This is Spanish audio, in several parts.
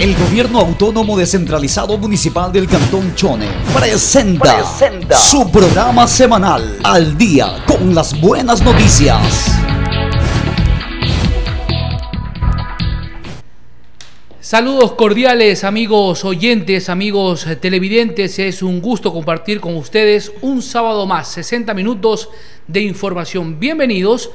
El gobierno autónomo descentralizado municipal del Cantón Chone presenta, su programa semanal al día con las buenas noticias. Saludos cordiales amigos oyentes, amigos televidentes. Es un gusto compartir con ustedes un sábado más, 60 minutos de información. Bienvenidos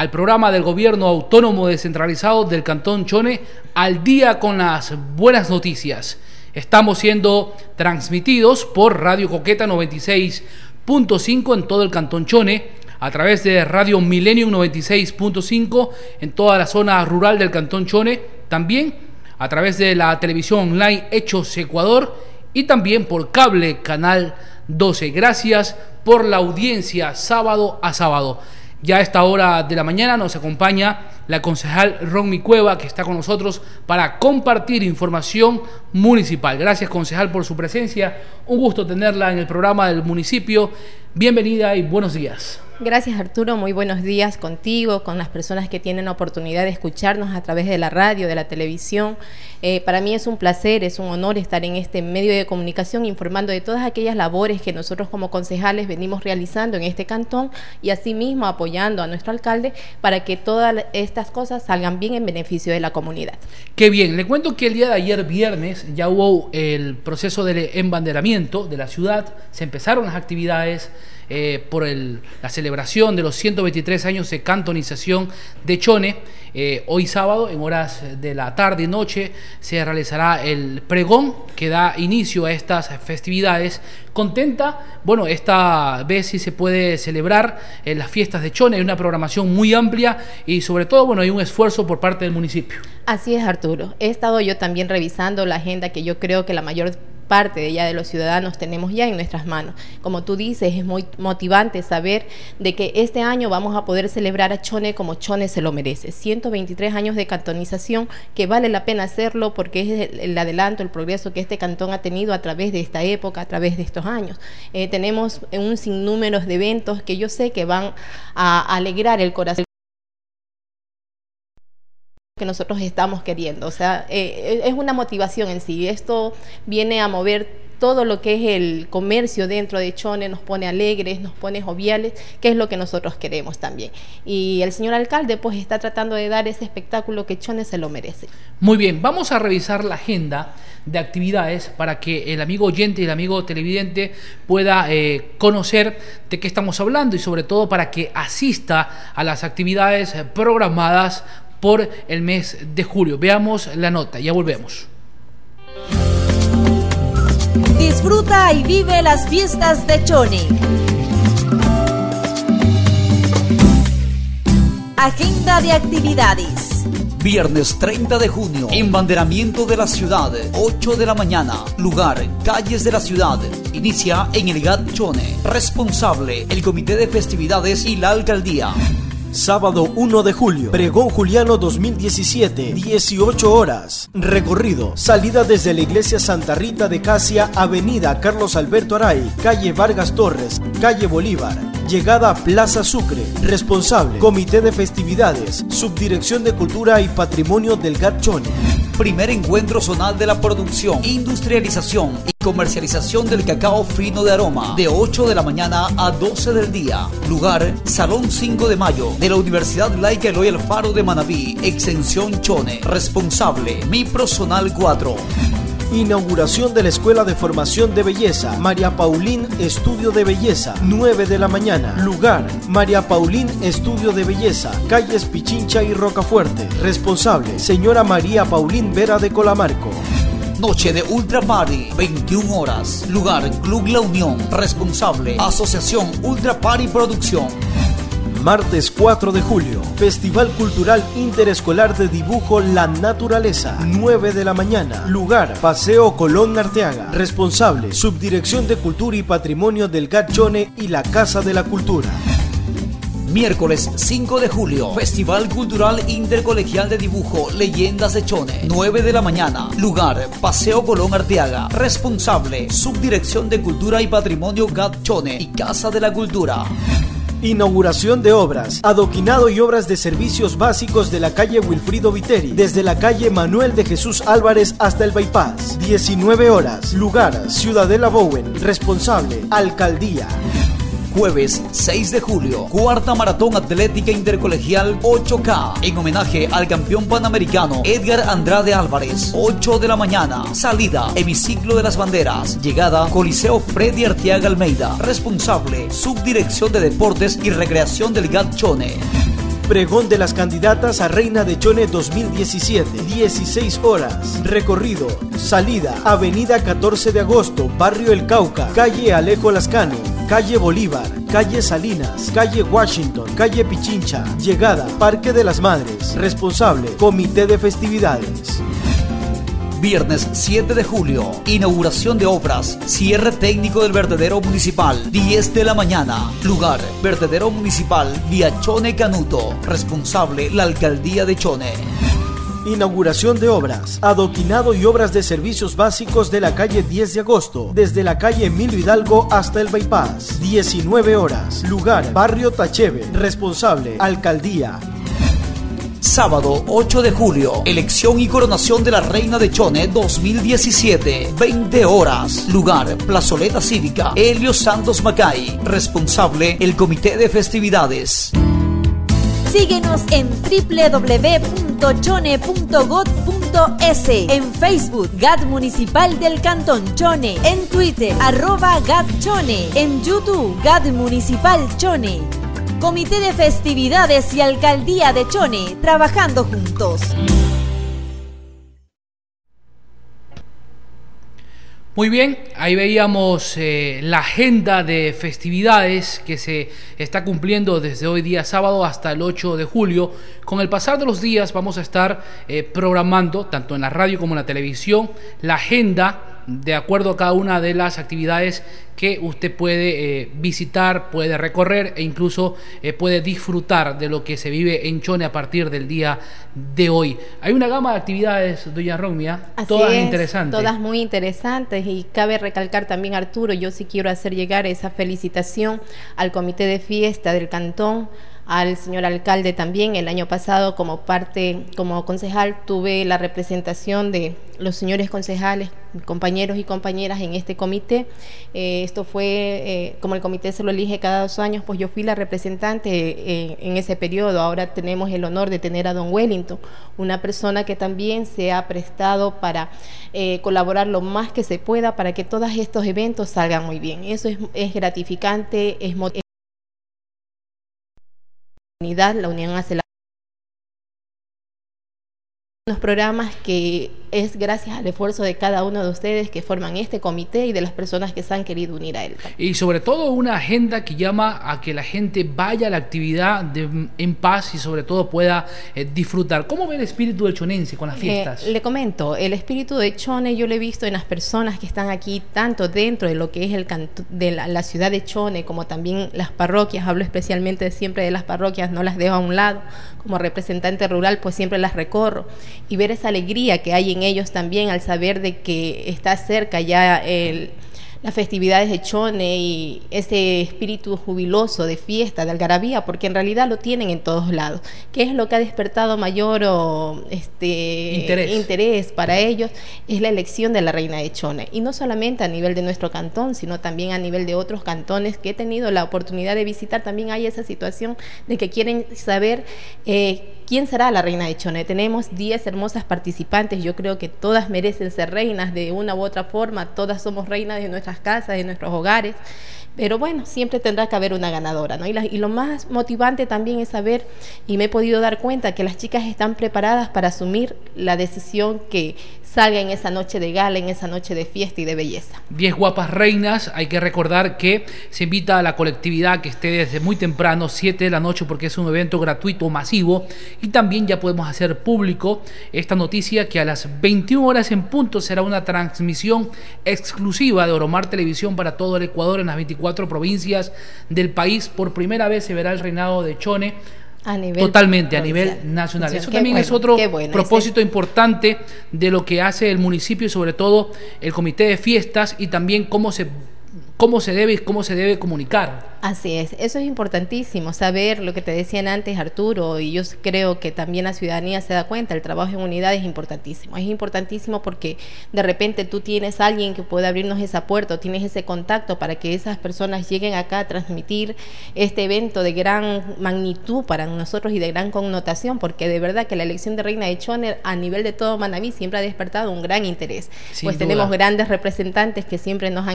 al programa del gobierno autónomo descentralizado del Cantón Chone, al día con las buenas noticias. Estamos siendo transmitidos por Radio Coqueta 96.5 en todo el Cantón Chone, a través de Radio Millennium 96.5 en toda la zona rural del Cantón Chone, también a través de la televisión online Hechos Ecuador y también por cable Canal 12. Gracias por la audiencia sábado a sábado. Ya a esta hora de la mañana nos acompaña la concejal Ronmi Cueva, que está con nosotros para compartir información municipal. Gracias, concejal, por su presencia. Un gusto tenerla en el programa del municipio. Bienvenida y buenos días. Gracias Arturo, muy buenos días contigo, con las personas que tienen la oportunidad de escucharnos a través de la radio, de la televisión. Eh, para mí es un placer, es un honor estar en este medio de comunicación informando de todas aquellas labores que nosotros como concejales venimos realizando en este cantón y asimismo apoyando a nuestro alcalde para que todas estas cosas salgan bien en beneficio de la comunidad. Qué bien, le cuento que el día de ayer viernes ya hubo el proceso de embanderamiento de la ciudad, se empezaron las actividades eh, por la celebración de los 123 años de cantonización de Chone. Eh, hoy sábado, en horas de la tarde y noche, se realizará el pregón que da inicio a estas festividades. Contenta, bueno, esta vez sí se puede celebrar en las fiestas de Chone, hay una programación muy amplia y sobre todo, bueno, hay un esfuerzo por parte del municipio. Así es, Arturo. He estado yo también revisando la agenda que yo creo que la mayor parte de ella de los ciudadanos tenemos ya en nuestras manos. Como tú dices, es muy motivante saber de que este año vamos a poder celebrar a Chone como Chone se lo merece. 123 años de cantonización que vale la pena hacerlo porque es el, adelanto, el progreso que este cantón ha tenido a través de esta época, a través de estos años. Eh, tenemos un sinnúmero de eventos que yo sé que van a alegrar el corazón que nosotros estamos queriendo. O sea, eh, es una motivación en sí. Esto viene a mover todo lo que es el comercio dentro de Chone, nos pone alegres, nos pone joviales, que es lo que nosotros queremos también. Y el señor alcalde pues está tratando de dar ese espectáculo que Chone se lo merece. Muy bien, vamos a revisar la agenda de actividades para que el amigo oyente y el amigo televidente pueda eh, conocer de qué estamos hablando y sobre todo para que asista a las actividades programadas por el mes de julio. Veamos la nota, ya volvemos. Disfruta y vive las fiestas de Choni. Agenda de actividades. Viernes 30 de junio, embanderamiento de la ciudad, 8 de la mañana. Lugar, calles de la ciudad. Inicia en el GAT Chone. Responsable, el Comité de Festividades y la Alcaldía. Sábado 1 de julio, Pregón Juliano 2017, 18 horas. Recorrido, salida desde la iglesia Santa Rita de Casia, Avenida Carlos Alberto Aray, calle Vargas Torres, calle Bolívar. Llegada a Plaza Sucre. Responsable, Comité de Festividades, Subdirección de Cultura y Patrimonio del Gachone. Primer encuentro zonal de la producción, industrialización y comercialización del cacao fino de aroma, de 8 de la mañana a 12 del día. Lugar, Salón 5 de Mayo, de la Universidad Laica Eloy Alfaro de Manabí, Extensión Chone. Responsable, Mi Personal 4. Inauguración de la Escuela de Formación de Belleza, María Paulín Estudio de Belleza, 9 de la mañana. Lugar, María Paulín Estudio de Belleza, calles Pichincha y Rocafuerte. Responsable, señora María Paulín Vera de Colamarco. Noche de Ultra Party, 21 horas. Lugar, Club La Unión. Responsable, Asociación Ultra Party Producción. Martes 4 de julio, Festival Cultural Interescolar de Dibujo La Naturaleza, 9 de la mañana. Lugar, Paseo Colón Arteaga. Responsable, Subdirección de Cultura y Patrimonio del Gachone y la Casa de la Cultura. Miércoles 5 de julio, Festival Cultural Intercolegial de Dibujo Leyendas de Chone, 9 de la mañana. Lugar, Paseo Colón Arteaga. Responsable, Subdirección de Cultura y Patrimonio GAT Chone y Casa de la Cultura. Inauguración de obras, adoquinado y obras de servicios básicos de la calle Wilfrido Viteri, desde la calle Manuel de Jesús Álvarez hasta el Bypass. 19 horas. Lugar, Ciudadela Bowen. Responsable, Alcaldía. Jueves 6 de julio, cuarta maratón atlética intercolegial 8K, en homenaje al campeón panamericano Edgar Andrade Álvarez, 8 de la mañana, salida, hemiciclo de las banderas, llegada, Coliseo Freddy Arteaga Almeida, responsable, Subdirección de Deportes y Recreación del GAT Chone. Pregón de las candidatas a Reina de Chone 2017. 16 horas. Recorrido. Salida. Avenida 14 de agosto. Barrio El Cauca. Calle Alejo Lascano. Calle Bolívar. Calle Salinas. Calle Washington. Calle Pichincha. Llegada. Parque de las Madres. Responsable. Comité de Festividades. Viernes 7 de julio, inauguración de obras, cierre técnico del vertedero municipal, 10 de la mañana. Lugar, vertedero municipal, vía Chone Canuto. Responsable, la alcaldía de Chone. Inauguración de obras, adoquinado y obras de servicios básicos de la calle 10 de agosto, desde la calle Emilio Hidalgo hasta el Bypass. 19 horas. Lugar, Barrio Tacheve. Responsable, Alcaldía. Sábado 8 de julio, elección y coronación de la Reina de Chone 2017. 20 horas. Lugar, Plazoleta Cívica. Helio Santos Macay. Responsable, el Comité de Festividades. Síguenos en www.chone.gov.es, en Facebook GAT Municipal del Cantón Chone, en Twitter arroba GAT Chone, en YouTube GAT Municipal Chone. Comité de Festividades y Alcaldía de Chone, trabajando juntos. Muy bien, ahí veíamos eh, la agenda de festividades que se está cumpliendo desde hoy día sábado hasta el 8 de julio. Con el pasar de los días vamos a estar eh, programando, tanto en la radio como en la televisión, la agenda de acuerdo a cada una de las actividades que usted puede eh, visitar, puede recorrer e incluso eh, puede disfrutar de lo que se vive en Chone a partir del día de hoy. Hay una gama de actividades, doña Romia, todas interesantes. Todas muy interesantes y cabe recalcar también, Arturo, yo sí quiero hacer llegar esa felicitación al comité de fiesta del cantón, al señor alcalde también. El año pasado, como parte, como concejal, tuve la representación de los señores concejales, compañeros y compañeras en este comité. Eh, esto fue, eh, como el comité se lo elige cada dos años, pues yo fui la representante eh, en ese periodo. Ahora tenemos el honor de tener a don Wellington, una persona que también se ha prestado para colaborar lo más que se pueda para que todos estos eventos salgan muy bien. Eso es, es gratificante, es motivante la unión hace la los programas que es gracias al esfuerzo de cada uno de ustedes que forman este comité y de las personas que se han querido unir a él. Y sobre todo una agenda que llama a que la gente vaya a la actividad en paz y sobre todo pueda eh, disfrutar. ¿Cómo ve el espíritu del chonense con las eh, fiestas? le comento, el espíritu de Chone yo lo he visto en las personas que están aquí, tanto dentro de lo que es el de la, ciudad de Chone, como también las parroquias, hablo especialmente siempre de las parroquias, no las dejo a un lado, como representante rural pues siempre las recorro y ver esa alegría que hay en ellos también al saber de que está cerca ya el las festividades de Chone y ese espíritu jubiloso de fiesta, de algarabía, porque en realidad lo tienen en todos lados. ¿Qué es lo que ha despertado mayor este, interés. para ellos? Es la elección de la reina de Chone. Y no solamente a nivel de nuestro cantón, sino también a nivel de otros cantones que he tenido la oportunidad de visitar. También hay esa situación de que quieren saber eh, quién será la reina de Chone. Tenemos 10 hermosas participantes. Yo creo que todas merecen ser reinas de una u otra forma. Todas somos reinas de nuestra casas, de nuestros hogares. Pero bueno, siempre tendrá que haber una ganadora, ¿no? Y, y, lo más motivante también es saber, y me he podido dar cuenta, que las chicas están preparadas para asumir la decisión que salga en esa noche de gala, en esa noche de fiesta y de belleza. Diez guapas reinas, hay que recordar que se invita a la colectividad que esté desde muy temprano, 7 de la noche, porque es un evento gratuito, masivo, y también ya podemos hacer público esta noticia que a las 21 horas en punto será una transmisión exclusiva de Oromar Televisión para todo el Ecuador en las 24 provincias del país. Por primera vez se verá el reinado de Chone Totalmente, a nivel nacional. Eso también es otro propósito importante de lo que hace el municipio y sobre todo el comité de fiestas y también cómo se cómo se debe cómo se debe comunicar. Así es, eso es importantísimo, saber lo que te decían antes Arturo, y yo creo que también la ciudadanía se da cuenta, el trabajo en unidad es importantísimo, es importantísimo porque de repente tú tienes a alguien que puede abrirnos esa puerta, o tienes ese contacto para que esas personas lleguen acá a transmitir este evento de gran magnitud para nosotros y de gran connotación, porque de verdad que la elección de Reina de Choner a nivel de todo Manaví siempre ha despertado un gran interés, pues tenemos grandes representantes que siempre nos han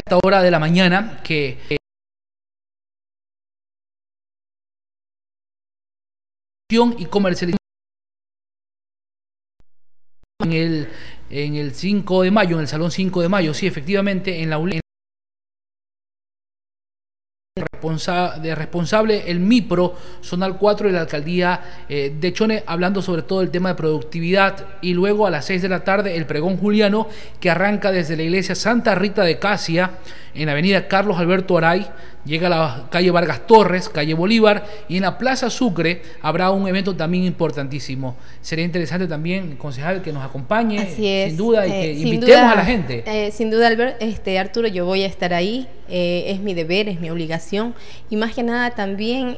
esta hora de la mañana que eh, y comercialización en el en el 5 de mayo, en el salón 5 de mayo, sí, efectivamente, en la de responsable el MIPRO Zonal 4 de la alcaldía eh, de Chone, hablando sobre todo el tema de productividad. Y luego a las 6 de la tarde el pregón juliano que arranca desde la iglesia Santa Rita de Casia en la avenida Carlos Alberto Aray, llega a la calle Vargas Torres, calle Bolívar, y en la Plaza Sucre habrá un evento también importantísimo. Sería interesante también, concejal, que nos acompañe, sin duda, y que eh, invitemos a la gente. Eh, sin duda, Albert, este, Arturo, yo voy a estar ahí, eh, es mi deber, es mi obligación, y más que nada también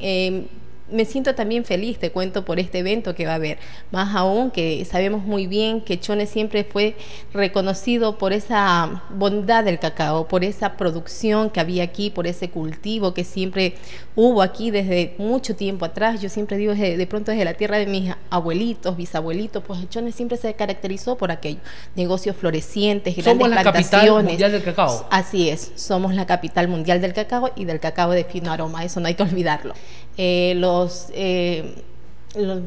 me siento también feliz, te cuento, por este evento que va a haber. Más aún que sabemos muy bien que Chone siempre fue reconocido por esa bondad del cacao, por esa producción que había aquí, por ese cultivo que siempre hubo aquí desde mucho tiempo atrás. Yo siempre digo, de pronto desde la tierra de mis abuelitos, bisabuelitos, pues Chone siempre se caracterizó por aquello. Negocios florecientes, grandes somos la capital mundial del cacao. Así es, somos la capital mundial del cacao y del cacao de fino aroma, eso no hay que olvidarlo. Eh, los, eh, los,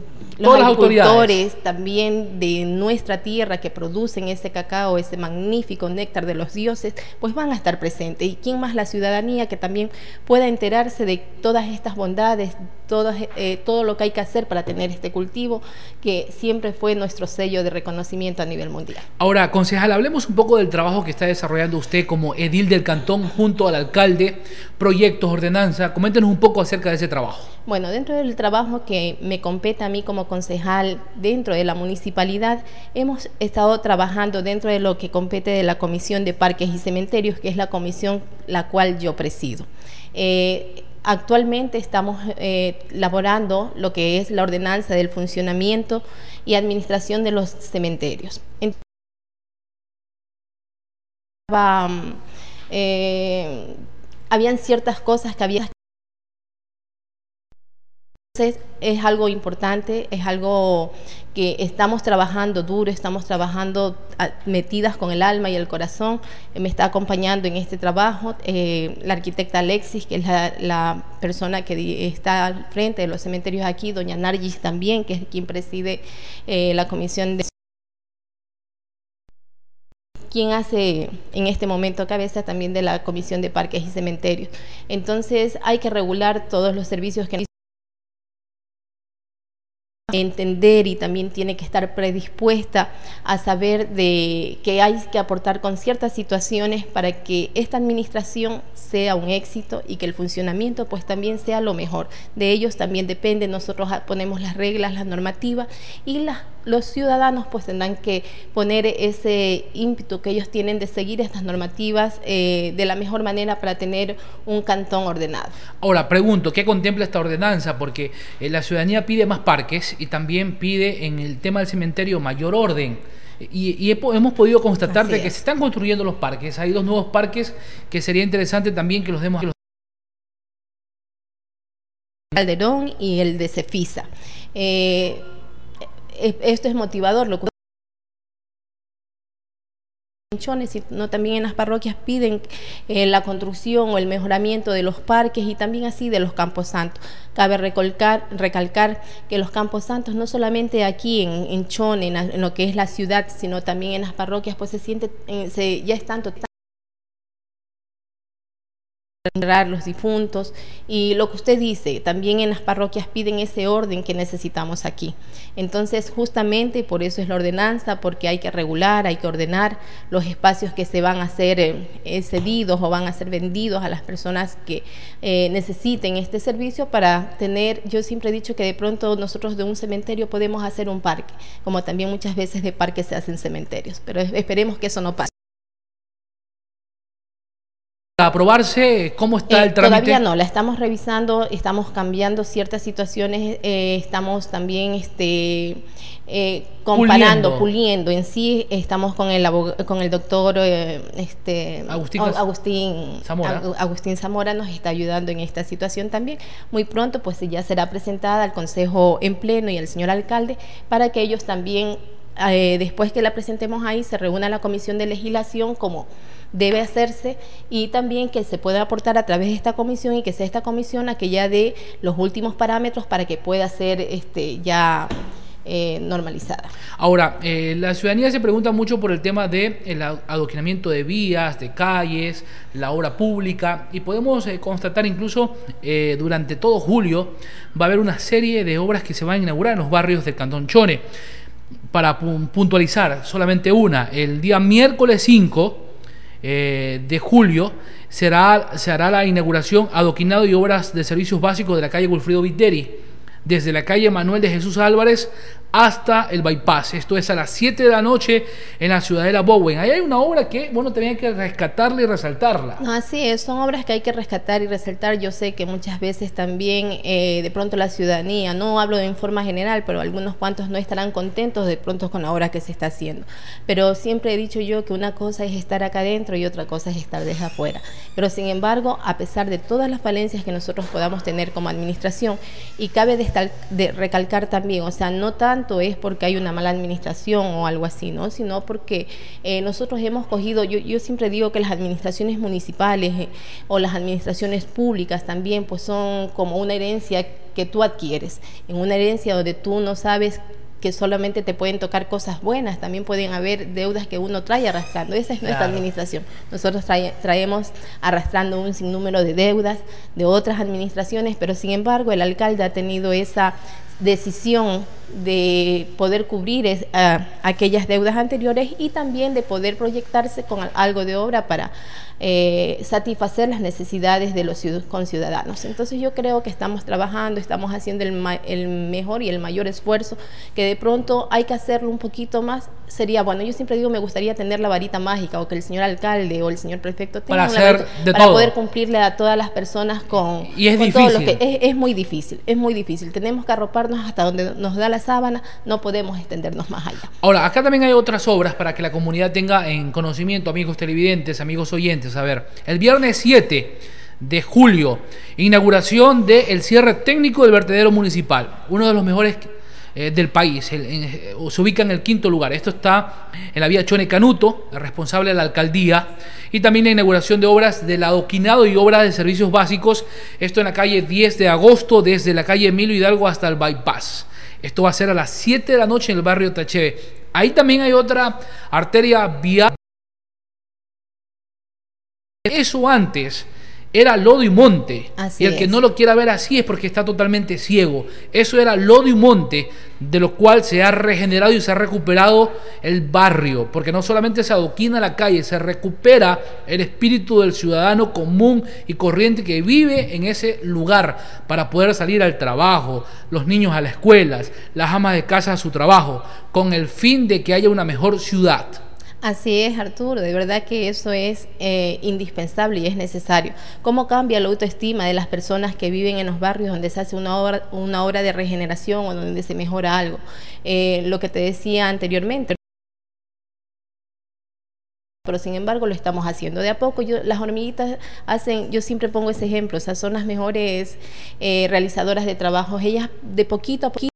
agricultores también de nuestra tierra que producen ese cacao, ese magnífico néctar de los dioses, pues van a estar presentes. Y quién más la ciudadanía que también pueda enterarse de todas estas bondades, todo, eh, todo lo que hay que hacer para tener este cultivo, que siempre fue nuestro sello de reconocimiento a nivel mundial. Ahora, concejal, hablemos un poco del trabajo que está desarrollando usted como edil del cantón junto al alcalde, proyectos, ordenanza. Coméntenos un poco acerca de ese trabajo. Bueno, dentro del trabajo que me compete a mí como concejal dentro de la municipalidad, hemos estado trabajando dentro de lo que compete de la Comisión de Parques y Cementerios, que es la comisión la cual yo presido. Eh, actualmente estamos eh, elaborando lo que es la ordenanza del funcionamiento y administración de los cementerios. Eh, habían ciertas cosas que había es algo importante, es algo que estamos trabajando duro, estamos trabajando ah, metidas con el alma y el corazón. Me está acompañando en este trabajo eh, la arquitecta Alexis, que es la, persona que está al frente de los cementerios aquí, doña Nargis también, que es quien preside eh, la comisión de quien hace en este momento cabeza también de la Comisión de Parques y Cementerios. Entonces hay que regular todos los servicios que entender y también tiene que estar predispuesta a saber de que hay que aportar con ciertas situaciones para que esta administración sea un éxito y que el funcionamiento pues también sea lo mejor. De ellos también depende, nosotros ponemos las reglas, las normativas y las, los ciudadanos pues tendrán que poner ese ímpetu que ellos tienen de seguir estas normativas eh, de la mejor manera para tener un cantón ordenado. Ahora, pregunto, ¿qué contempla esta ordenanza? Porque eh, la ciudadanía pide más parques y también pide en el tema del cementerio mayor orden. Y, hemos podido constatar de que se están construyendo los parques. Hay dos nuevos parques que sería interesante también que los demos. Calderón y el de Cefisa. Eh, esto es motivador. Lo que sino también en las parroquias piden eh, la construcción o el mejoramiento de los parques y también así de los campos santos. Cabe recalcar, recalcar que los campos santos no solamente aquí en, en en, lo que es la ciudad, sino también en las parroquias, pues se siente, eh, ya están totalmente los difuntos y lo que usted dice, también en las parroquias piden ese orden que necesitamos aquí. Entonces, justamente por eso es la ordenanza, porque hay que regular, hay que ordenar los espacios que se van a ser eh, cedidos o van a ser vendidos a las personas que eh, necesiten este servicio para tener, yo siempre he dicho que de pronto nosotros de un cementerio podemos hacer un parque, como también muchas veces de parques se hacen cementerios, pero esperemos que eso no pase. Aprobarse, ¿cómo está Eh, el trámite? Todavía no, la estamos revisando, estamos cambiando ciertas situaciones, eh, estamos también este, eh, comparando, Puliendo. puliendo. En sí, estamos con el, con el doctor este, Agustín Agustín, Zamora. Agu- Agustín Zamora nos está ayudando en esta situación también. Muy pronto, pues ya será presentada al Consejo en pleno y al señor alcalde para que ellos también, eh, después que la presentemos ahí, se reúna la comisión de legislación como debe hacerse y también que se pueda aportar a través de esta comisión y que sea esta comisión la que ya dé los últimos parámetros para que pueda ser este, ya eh, normalizada. Ahora, eh, la ciudadanía se pregunta mucho por el tema del el adoquinamiento de vías, de calles, la obra pública, y podemos eh, constatar incluso durante todo julio va a haber una serie de obras que se van a inaugurar en los barrios del Cantón Chone. Para pu- puntualizar, solamente una, el día miércoles 5 eh, de julio será, se hará la inauguración, adoquinado y obras de servicios básicos de la calle Wilfrido Viteri, desde la calle Manuel de Jesús Álvarez hasta el bypass. Esto es a las 7 de la noche en la ciudadela Bowen. Ahí hay una obra que, bueno, tenía que rescatarla y resaltarla. Así es, son obras que hay que rescatar y resaltar. Yo sé que muchas veces también eh, de pronto la ciudadanía, no hablo en forma general, pero algunos cuantos no estarán contentos de pronto con la obra que se está haciendo. Pero siempre he dicho yo que una cosa es estar acá adentro y otra cosa es estar desde afuera. Pero sin embargo, a pesar de todas las falencias que nosotros podamos tener como administración, y cabe de recalcar también, o sea, no tanto es porque hay una mala administración o algo así, ¿no? Sino porque eh, nosotros hemos cogido, yo, yo siempre digo que las administraciones municipales eh, o las administraciones públicas también, pues son como una herencia que tú adquieres, en una herencia donde tú no sabes que solamente te pueden tocar cosas buenas, también pueden haber deudas que uno trae arrastrando. Esa es nuestra Claro. administración. Nosotros trae- traemos arrastrando un sinnúmero de deudas de otras administraciones, pero sin embargo el alcalde ha tenido esa decisión de poder cubrir es- a- aquellas deudas anteriores y también de poder proyectarse con al- algo de obra para eh, satisfacer las necesidades de los ciud- conciudadanos. Entonces yo creo que estamos trabajando, estamos haciendo el, ma- el mejor y el mayor esfuerzo, que de pronto hay que hacerlo un poquito más. Sería bueno, yo siempre digo, me gustaría tener la varita mágica o que el señor alcalde o el señor prefecto Para hacer la varita de para todo. poder cumplirle a todas las personas con, Y es con todo lo difícil. que es, es muy difícil, es muy difícil. Tenemos que hasta donde nos da la sábana, no podemos extendernos más allá. Ahora, acá también hay otras obras para que la comunidad tenga en conocimiento, amigos televidentes, amigos oyentes. A ver, el viernes 7 de julio, inauguración del cierre técnico del vertedero municipal, uno de los mejores eh, del país. Eh, se ubica en el quinto lugar. Esto está en la vía Chone Canuto, responsable de la alcaldía. Y también la inauguración de obras del adoquinado y obras de servicios básicos. Esto en la calle 10 de agosto, desde la calle Emilio Hidalgo hasta el bypass. Esto va a ser a las 7 de la noche en el barrio Tacheve. Ahí también hay otra arteria vial. Eso antes era lodo y monte. Así y el que no lo quiera ver así es porque está totalmente ciego. Eso era lodo y monte, de lo cual se ha regenerado y se ha recuperado el barrio. Porque no solamente se adoquina la calle, se recupera el espíritu del ciudadano común y corriente que vive en ese lugar para poder salir al trabajo, los niños a las escuelas, las amas de casa a su trabajo, con el fin de que haya una mejor ciudad. Así es, Arturo, de verdad que eso es eh, indispensable y es necesario. ¿Cómo cambia la autoestima de las personas que viven en los barrios donde se hace una obra, una de regeneración o donde se mejora algo? Eh, lo que te decía anteriormente. Pero sin embargo lo estamos haciendo de a poco. Yo, las hormiguitas hacen, yo siempre pongo ese ejemplo, o sea, son las mejores eh, realizadoras de trabajos. Ellas de poquito a poquito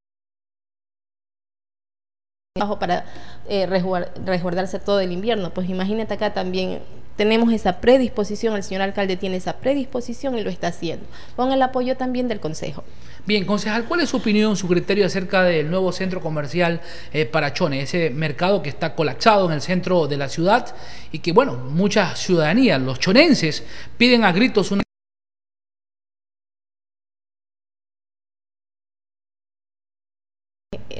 trabajo para eh, resguar- resguardarse todo el invierno. Pues imagínate acá también tenemos esa predisposición, el señor alcalde tiene esa predisposición y lo está haciendo, con el apoyo también del Consejo. Bien, concejal, ¿cuál es su opinión, su criterio acerca del nuevo centro comercial eh, para Chone? Ese mercado que está colapsado en el centro de la ciudad y que, bueno, mucha ciudadanía, los chonenses, piden a gritos una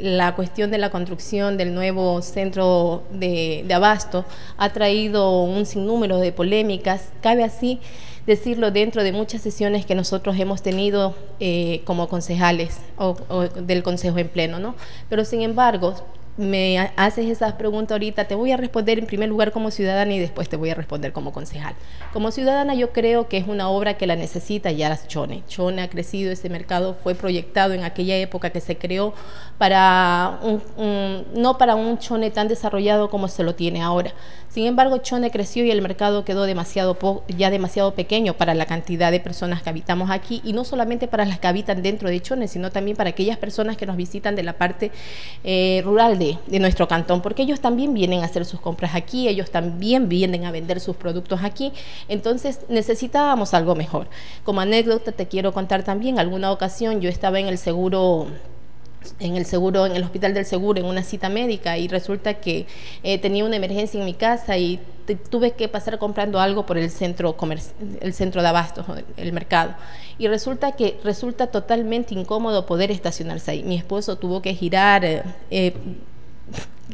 la cuestión de la construcción del nuevo centro de, abasto ha traído un sinnúmero de polémicas. Cabe así decirlo dentro de muchas sesiones que nosotros hemos tenido eh, como concejales o, o del Consejo en pleno, ¿no? Pero sin embargo, me haces esas preguntas ahorita, te voy a responder en primer lugar como ciudadana y después te voy a responder como concejal. Como ciudadana yo creo que es una obra que la necesita ya Chone. Chone ha crecido, ese mercado fue proyectado en aquella época que se creó para un, no para un Chone tan desarrollado como se lo tiene ahora. Sin embargo, Chone creció y el mercado quedó demasiado ya demasiado pequeño para la cantidad de personas que habitamos aquí y no solamente para las que habitan dentro de Chone, sino también para aquellas personas que nos visitan de la parte eh, rural de de, nuestro cantón, porque ellos también vienen a hacer sus compras aquí, ellos también vienen a vender sus productos aquí, entonces necesitábamos algo mejor. Como anécdota te quiero contar también, alguna ocasión yo estaba en el seguro en el seguro, en el hospital del seguro, en una cita médica y resulta que eh, tenía una emergencia en mi casa y tuve que pasar comprando algo por el centro el centro de abastos, el mercado. Y resulta que resulta totalmente incómodo poder estacionarse ahí. Mi esposo tuvo que girar. Eh,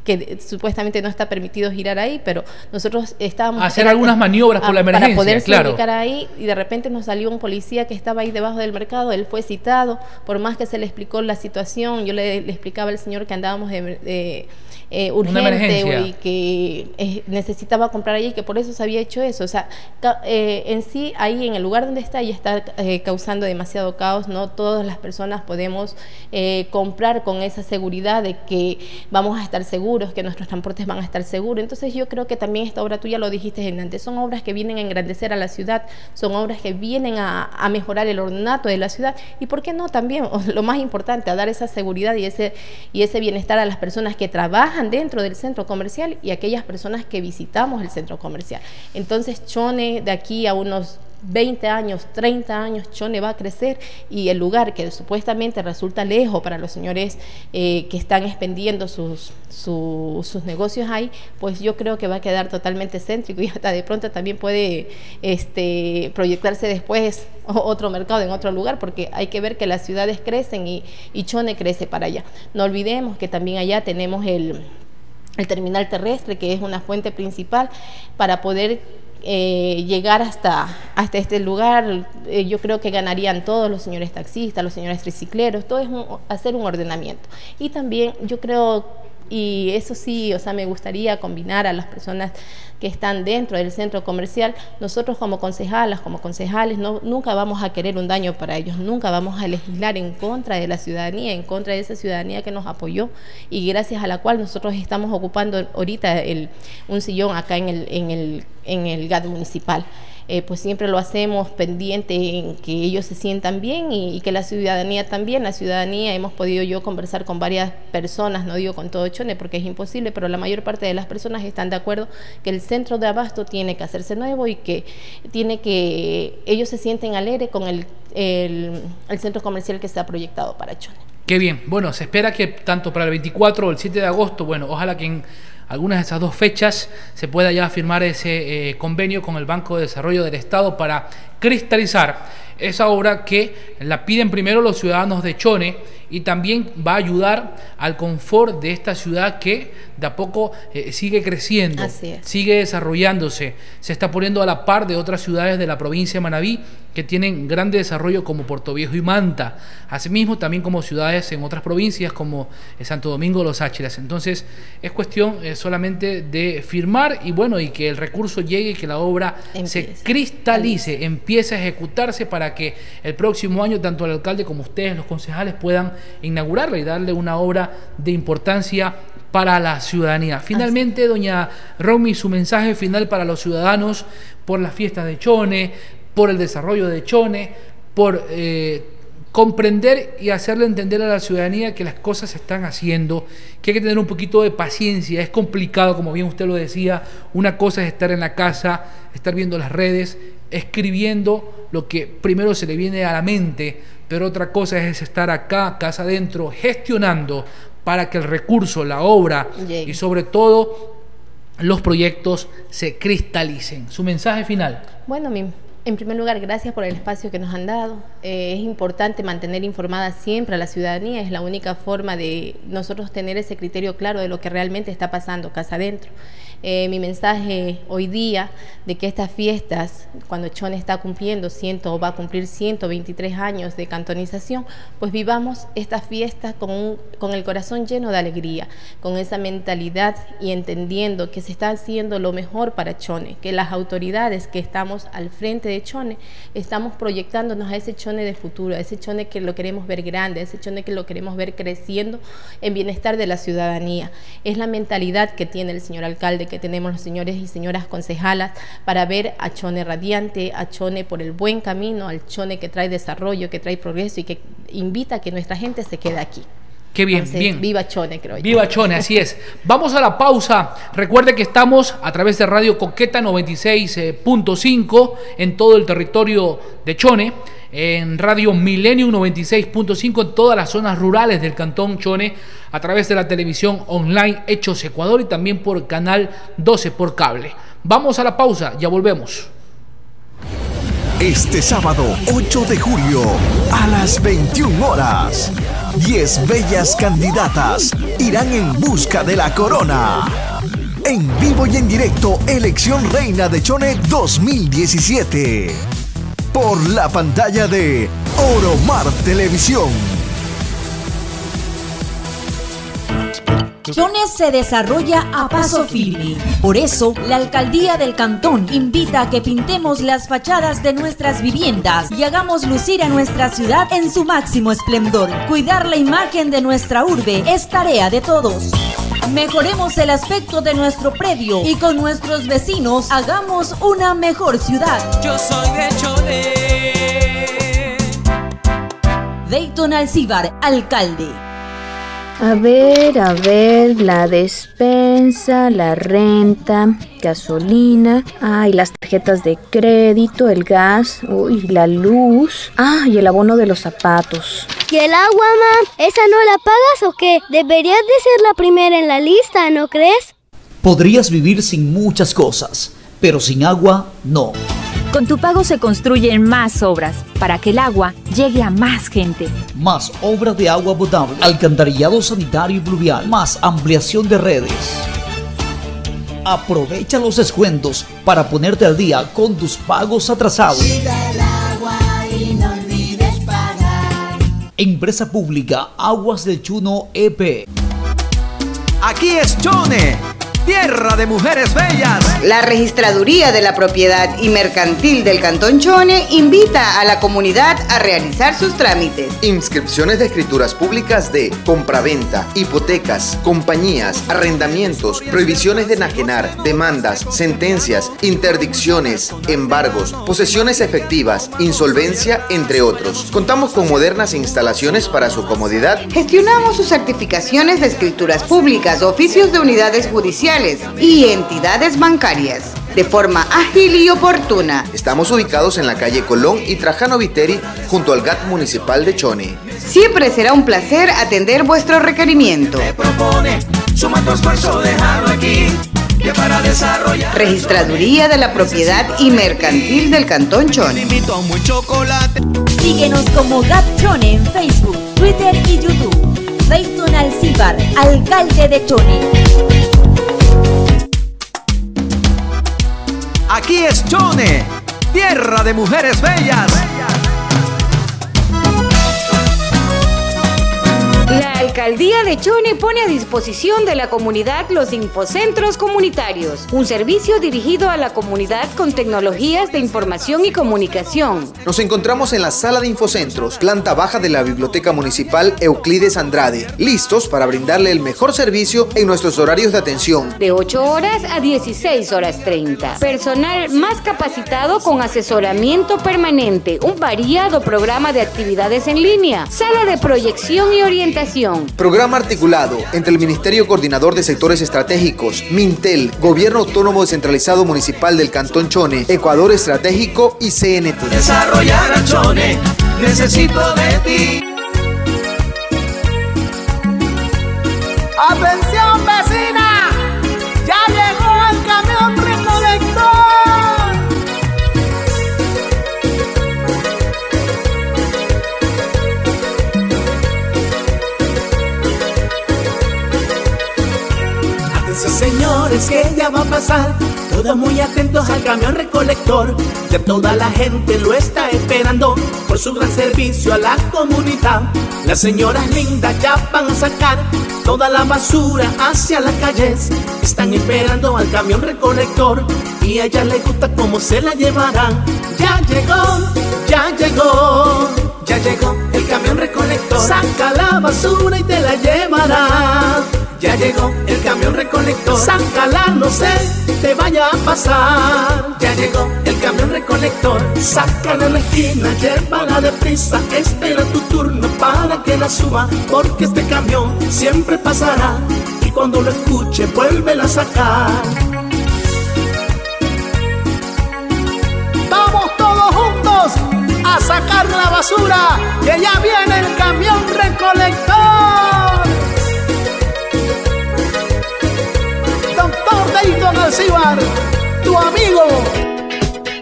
que supuestamente no está permitido girar ahí, pero nosotros estábamos... Hacer algunas maniobras por la emergencia, Para poder claro. ahí y de repente nos salió un policía que estaba ahí debajo del mercado, él fue citado, por más que se le explicó la situación, yo le, explicaba al señor que andábamos de, eh, urgente y que eh, necesitaba comprar allí y que por eso se había hecho eso. O sea, eh, en sí, ahí en el lugar donde está, ya está causando demasiado caos, no todas las personas podemos comprar con esa seguridad de que vamos a estar seguros que nuestros transportes van a estar seguros. Entonces yo creo que también esta obra, tú ya lo dijiste en antes, son obras que vienen a engrandecer a la ciudad, son obras que vienen a, mejorar el ornato de la ciudad y, ¿por qué no? También, lo más importante, a dar esa seguridad y ese, y ese bienestar a las personas que trabajan dentro del centro comercial y aquellas personas que visitamos el centro comercial. Entonces, Chone, de aquí a unos 20 años, 30 años, Chone va a crecer y el lugar que supuestamente resulta lejos para los señores eh, que están expendiendo sus, sus negocios ahí, pues yo creo que va a quedar totalmente céntrico y hasta de pronto también puede este, proyectarse después otro mercado en otro lugar, porque hay que ver que las ciudades crecen y, y Chone crece para allá. No olvidemos que también allá tenemos el el terminal terrestre, que es una fuente principal para poder eh, llegar hasta, hasta este lugar, eh, yo creo que ganarían todos los señores taxistas, los señores tricicleros, todo es hacer un ordenamiento. Y también yo creo y eso sí, o sea, me gustaría combinar a las personas que están dentro del centro comercial. Nosotros como concejalas, como concejales, no, nunca vamos a querer un daño para ellos, nunca vamos a legislar en contra de la ciudadanía, en contra de esa ciudadanía que nos apoyó y gracias a la cual nosotros estamos ocupando ahorita el, un sillón acá en el, en el, en el GAT municipal. Eh, pues siempre lo hacemos pendiente en que ellos se sientan bien y, que la ciudadanía también, la ciudadanía, hemos podido yo conversar con varias personas, no digo con todo Chone porque es imposible, pero la mayor parte de las personas están de acuerdo que el centro de abasto tiene que hacerse nuevo y que tiene que, ellos se sienten alegres con el, el, el centro comercial que está proyectado para Chone. Qué bien. Bueno, se espera que tanto para el 24 o el 7 de agosto, bueno, ojalá que en algunas de esas dos fechas se pueda ya firmar ese eh, convenio con el Banco de Desarrollo del Estado para cristalizar esa obra que la piden primero los ciudadanos de Chone y también va a ayudar al confort de esta ciudad que de a poco eh, sigue creciendo, sigue desarrollándose, se está poniendo a la par de otras ciudades de la provincia de Manabí que tienen grande desarrollo como Puerto Viejo y Manta, asimismo también como ciudades en otras provincias como eh, Santo Domingo, Los Áchilas. Entonces es cuestión eh, solamente de firmar y bueno, y que el recurso llegue y que la obra se cristalice, empiece a ejecutarse para que el próximo año tanto el alcalde como ustedes, los concejales, puedan inaugurarla y darle una obra de importancia para la ciudadanía. Finalmente, doña Romy, su mensaje final para los ciudadanos por las fiestas de Chone, por el desarrollo de Chone, por eh, comprender y hacerle entender a la ciudadanía que las cosas se están haciendo, que hay que tener un poquito de paciencia, es complicado, como bien usted lo decía, una cosa es estar en la casa, estar viendo las redes, escribiendo lo que primero se le viene a la mente, pero otra cosa es estar acá, casa adentro, gestionando para que el recurso, la obra y sobre todo los proyectos se cristalicen. Su mensaje final. Bueno, mi en primer lugar, gracias por el espacio que nos han dado. Eh, es importante mantener informada siempre a la ciudadanía, es la única forma de nosotros tener ese criterio claro de lo que realmente está pasando casa adentro. Eh, mi mensaje hoy día de que estas fiestas, cuando Chone está cumpliendo 100 o va a cumplir 123 años de cantonización, pues vivamos estas fiestas con, con el corazón lleno de alegría, con esa mentalidad y entendiendo que se está haciendo lo mejor para Chone, que las autoridades que estamos al frente de Chone estamos proyectándonos a ese Chone de futuro, a ese Chone que lo queremos ver grande, a ese Chone que lo queremos ver creciendo en bienestar de la ciudadanía. Es la mentalidad que tiene el señor alcalde, que tenemos los señores y señoras concejalas, para ver a Chone radiante, a Chone por el buen camino, al Chone que trae desarrollo, que trae progreso y que invita a que nuestra gente se quede aquí. Qué bien, bien. Viva Chone, creo yo. Viva Chone, así es. Vamos a la pausa. Recuerde que estamos a través de Radio Coqueta 96.5 en todo el territorio de Chone, en Radio Millennium 96.5 en todas las zonas rurales del Cantón Chone, a través de la televisión online Hechos Ecuador y también por Canal 12 por cable. Vamos a la pausa, ya volvemos. Este sábado 8 de julio a las 21 horas, 10 bellas candidatas irán en busca de la corona. En vivo y en directo, Elección Reina de Chone 2017. Por la pantalla de Oromar Televisión. Chone se desarrolla a paso firme. Por eso, la alcaldía del cantón invita a que pintemos las fachadas de nuestras viviendas y hagamos lucir a nuestra ciudad en su máximo esplendor. Cuidar la imagen de nuestra urbe es tarea de todos. Mejoremos el aspecto de nuestro predio y con nuestros vecinos hagamos una mejor ciudad. Yo soy de Chone. Dayton Alcibar, alcalde. A ver, a ver, la despensa, la renta, gasolina, ay, las tarjetas de crédito, el gas, uy, la luz, ah, y el abono de los zapatos. ¿Y el agua, mam? ¿Esa no la pagas o qué? Deberías de ser la primera en la lista, ¿no crees? Podrías vivir sin muchas cosas, pero sin agua no. Con tu pago se construyen más obras para que el agua llegue a más gente. Más obra de agua potable, alcantarillado sanitario y pluvial, más ampliación de redes. Aprovecha los descuentos para ponerte al día con tus pagos atrasados. Empresa Pública Aguas del Chuno EP. Aquí es Chone, tierra de mujeres bellas. La Registraduría de la Propiedad y Mercantil del Cantón Chone invita a la comunidad a realizar sus trámites. Inscripciones de escrituras públicas de compraventa, hipotecas, compañías, arrendamientos, prohibiciones de enajenar, demandas, sentencias, interdicciones, embargos, posesiones efectivas, insolvencia, entre otros. Contamos con modernas instalaciones para su comodidad. Gestionamos sus certificaciones de escrituras públicas, oficios de unidades judiciales y entidades bancarias de forma ágil y oportuna. Estamos ubicados en la calle Colón y Trajano Viteri junto al GAT municipal de Chone. Siempre será un placer atender vuestro requerimiento. Suma tu esfuerzo, déjalo aquí. Que para desarrollar Registraduría de la Propiedad y Mercantil del Cantón Chone. Síguenos como Gat Chone en Facebook, Twitter y YouTube. Dayton Alcibar, alcalde de Chone. Aquí es Chone, tierra de mujeres bellas. La Alcaldía de Chone pone a disposición de la comunidad los infocentros comunitarios, un servicio dirigido a la comunidad con tecnologías de información y comunicación. Nos encontramos en la sala de infocentros, planta baja de la Biblioteca Municipal Euclides Andrade, listos para brindarle el mejor servicio en nuestros horarios de atención. De 8 horas a 16 horas 30. Personal más capacitado con asesoramiento permanente, un variado programa de actividades en línea, sala de proyección y orientación. Programa articulado entre el Ministerio Coordinador de Sectores Estratégicos, Mintel, Gobierno Autónomo Descentralizado Municipal del Cantón Chone, Ecuador Estratégico y CNT. Desarrollar a Chone, necesito de ti. ¡Atención Señores que ya va a pasar. Todos muy atentos al camión recolector. De toda la gente lo está esperando por su gran servicio a la comunidad. Las señoras lindas ya van a sacar toda la basura hacia las calles. Están esperando al camión recolector y a ella le gusta cómo se la llevarán. Ya llegó, ya llegó, ya llegó el camión recolector. Saca la basura y te la llevará. Ya llegó el camión recolector. Sácala, no sé, te vaya a pasar. Ya llegó el camión recolector. Sácala en la esquina, llévala deprisa. Espera tu turno para que la suba. Porque este camión siempre pasará. Y cuando lo escuche, vuélvela a sacar. Vamos todos juntos a sacar la basura. Que ya viene el camión recolector. Tu amigo.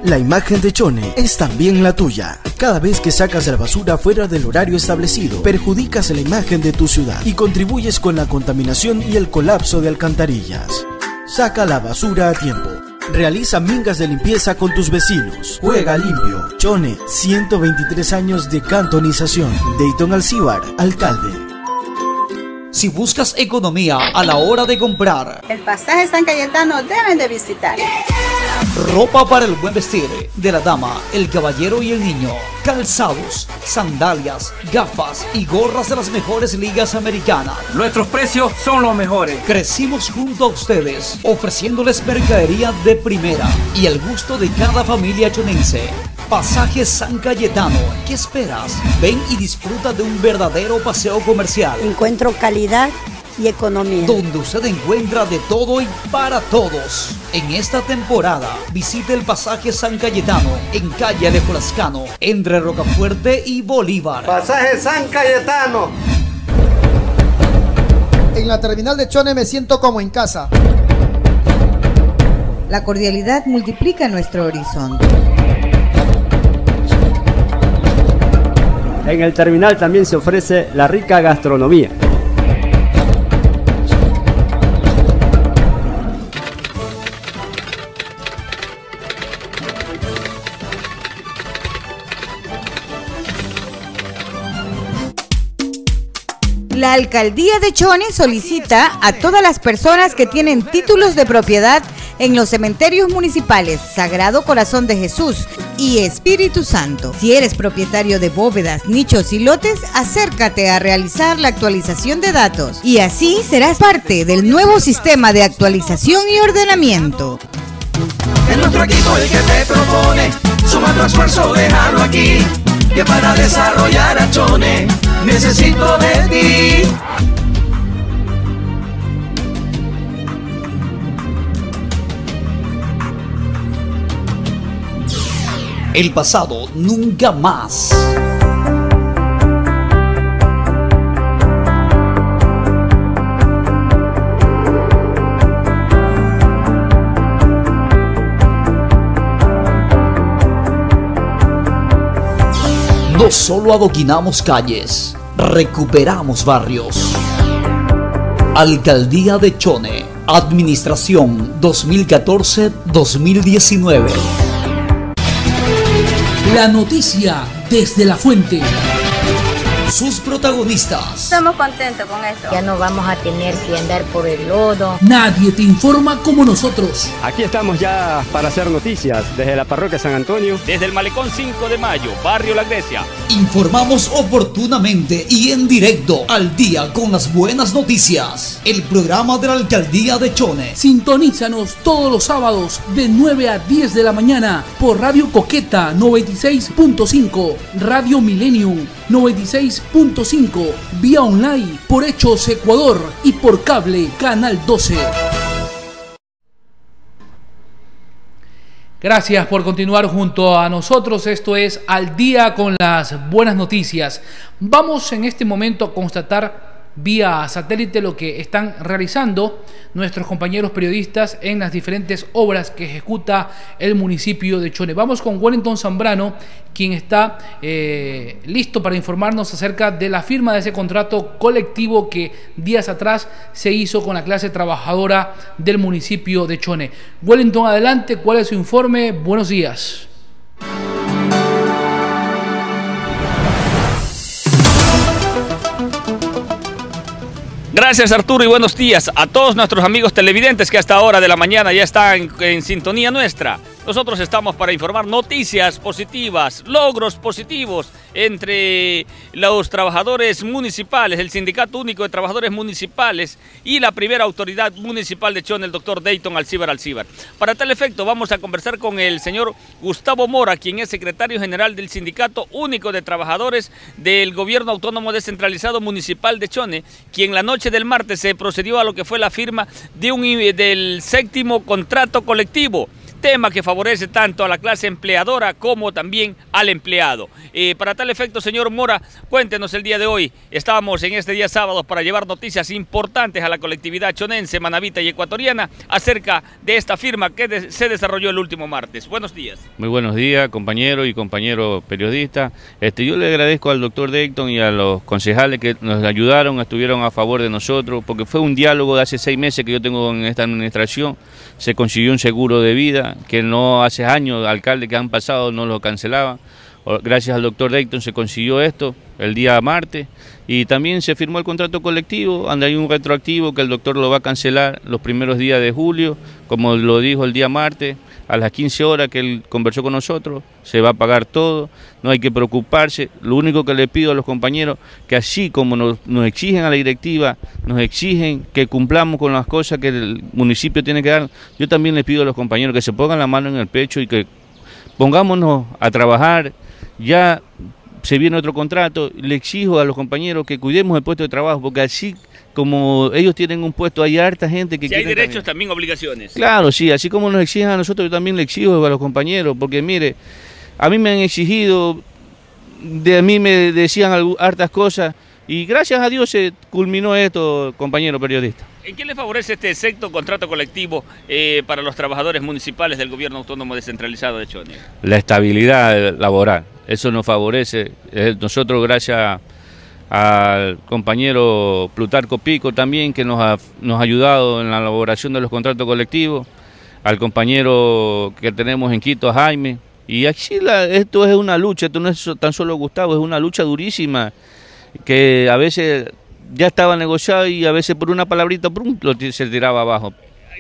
La imagen de Chone es también la tuya. Cada vez que sacas la basura fuera del horario establecido, perjudicas la imagen de tu ciudad y contribuyes con la contaminación y el colapso de alcantarillas. Saca la basura a tiempo. Realiza mingas de limpieza con tus vecinos. Juega limpio. Chone, 123 años de cantonización. Dayton Alcibar, alcalde. Si buscas economía a la hora de comprar, El pasaje San Cayetano deben de visitar. ropa para el buen vestir de la dama, el caballero y el niño, calzados, sandalias, gafas y gorras de las mejores ligas americanas. Nuestros precios son los mejores. Crecimos junto a ustedes, ofreciéndoles mercadería de primera y el gusto de cada familia chonense. Pasaje San Cayetano, ¿qué esperas? Ven y disfruta de un verdadero paseo comercial. Encuentro calidad y economía. Donde usted encuentra de todo y para todos. En esta temporada, visite el pasaje San Cayetano en calle de Lascano, entre Rocafuerte y Bolívar. Pasaje San Cayetano. En la terminal de Chone me siento como en casa. La cordialidad multiplica nuestro horizonte. En el terminal también se ofrece la rica gastronomía. La alcaldía de Chone solicita a todas las personas que tienen títulos de propiedad en los cementerios municipales Sagrado Corazón de Jesús y Espíritu Santo. Si eres propietario de bóvedas, nichos y lotes, acércate a realizar la actualización de datos y así serás parte del nuevo sistema de actualización y ordenamiento. Es nuestro equipo el que te propone, suma tu esfuerzo, déjalo aquí, que para desarrollar a Chone necesito de ti. El pasado nunca más. No solo adoquinamos calles, recuperamos barrios. Alcaldía de Chone, Administración 2014-2019. La noticia desde la fuente. Sus protagonistas. Estamos contentos con esto. Ya no vamos a tener que andar por el lodo. Nadie te informa como nosotros. Aquí estamos ya para hacer noticias desde la parroquia San Antonio. Desde el Malecón 5 de Mayo, Barrio La Grecia. Informamos oportunamente y en directo al día con las buenas noticias. El programa de la Alcaldía de Chone. Sintonízanos todos los sábados de 9 a 10 de la mañana por Radio Coqueta 96.5, Radio Millennium 96.5, vía online por Hechos Ecuador y por cable Canal 12. Gracias por continuar junto a nosotros. Esto es Al día con las buenas noticias. Vamos en este momento a constatar vía satélite lo que están realizando nuestros compañeros periodistas en las diferentes obras que ejecuta el municipio de Chone. Vamos con Wellington Zambrano, quien está eh, listo para informarnos acerca de la firma de ese contrato colectivo que días atrás se hizo con la clase trabajadora del municipio de Chone. Wellington, adelante, ¿cuál es su informe? Buenos días. Gracias Arturo y buenos días a todos nuestros amigos televidentes que hasta ahora de la mañana ya están en sintonía nuestra. Nosotros estamos para informar noticias positivas, logros positivos entre los trabajadores municipales, el Sindicato Único de Trabajadores Municipales y la primera autoridad municipal de Chon, el doctor Dayton Alcibar Alcibar. Para tal efecto vamos a conversar con el señor Gustavo Mora, quien es secretario general del Sindicato Único de Trabajadores del Gobierno Autónomo Descentralizado Municipal de Chone, quien la noche del martes se procedió a lo que fue la firma de un, del séptimo contrato colectivo tema que favorece tanto a la clase empleadora como también al empleado. Para tal efecto, señor Mora, cuéntenos el día de hoy. Estábamos en este día sábado para llevar noticias importantes a la colectividad chonense, manavita y ecuatoriana acerca de esta firma que se desarrolló el último martes. Buenos días. Muy buenos días, compañero y compañero periodista. Este, yo le agradezco al doctor Dayton y a los concejales que nos ayudaron, estuvieron a favor de nosotros, porque fue un diálogo de hace seis meses que yo tengo en esta administración. Se consiguió un seguro de vida, que no hace años, alcaldes que han pasado no lo cancelaban. Gracias al doctor Dayton se consiguió esto el día martes y también se firmó el contrato colectivo, donde hay un retroactivo que el doctor lo va a cancelar los primeros días de julio, como lo dijo el día martes, a las 15 horas que él conversó con nosotros, se va a pagar todo, no hay que preocuparse, lo único que le pido a los compañeros, que así como nos, nos exigen a la directiva, nos exigen que cumplamos con las cosas que el municipio tiene que dar, yo también les pido a los compañeros que se pongan la mano en el pecho y que pongámonos a trabajar, ya se viene otro contrato, le exijo a los compañeros que cuidemos el puesto de trabajo, porque así como ellos tienen un puesto, hay harta gente que... Si hay derechos, también. obligaciones. Claro, sí, así como nos exigen a nosotros, yo también le exijo a los compañeros, porque mire, a mí me han exigido, de a mí me decían hartas cosas, y gracias a Dios se culminó esto, compañero periodista. ¿En qué le favorece este sexto contrato colectivo eh, para los trabajadores municipales del gobierno autónomo descentralizado de Chone? La estabilidad laboral, eso nos favorece. Eh, nosotros, gracias al compañero Plutarco Pico también, que nos ha, nos ha ayudado en la elaboración de los contratos colectivos, al compañero que tenemos en Quito, Jaime. Y aquí esto es una lucha, esto no es tan solo Gustavo, es una lucha durísima que a veces ya estaba negociado y a veces por una palabrita se tiraba abajo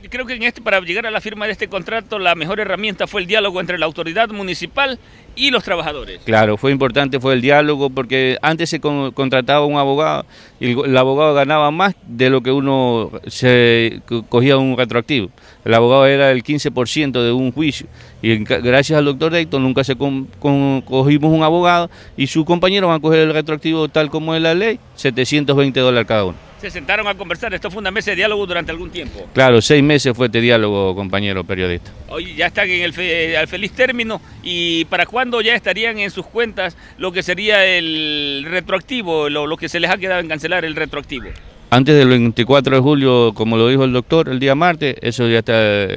creo que en este, para llegar a la firma de este contrato, la mejor herramienta fue el diálogo entre la autoridad municipal y los trabajadores. Claro, fue importante, fue el diálogo, porque antes se contrataba un abogado y el, abogado ganaba más de lo que uno se cogía un retroactivo. El abogado era el 15% de un juicio y gracias al doctor Dayton nunca se cogimos un abogado y su compañero van a coger el retroactivo tal como es la ley, 720 dólares cada uno se sentaron a conversar. Esto fue una mesa de diálogo durante algún tiempo. Claro, seis meses fue este diálogo, compañero periodista. Hoy ya están en el eh, al feliz término. ¿Y para cuándo ya estarían en sus cuentas lo que sería el retroactivo, lo, que se les ha quedado en cancelar el retroactivo? Antes del 24 de julio, como lo dijo el doctor, el día martes, eso ya está,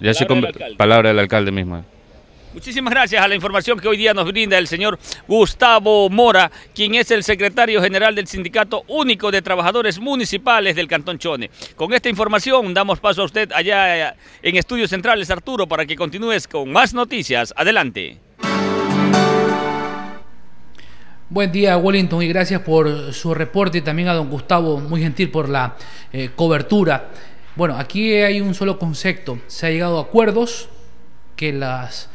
ya se palabra del alcalde mismo. Muchísimas gracias a la información que hoy día nos brinda el señor Gustavo Mora, quien es el secretario general del Sindicato Único de Trabajadores Municipales del Cantón Chone. Con esta información damos paso a usted allá en Estudios Centrales, Arturo, para que continúes con más noticias. Adelante. Buen día, Wellington, y gracias por su reporte y también a don Gustavo, muy gentil por la eh, cobertura. Bueno, aquí hay un solo concepto. Se ha llegado a acuerdos que las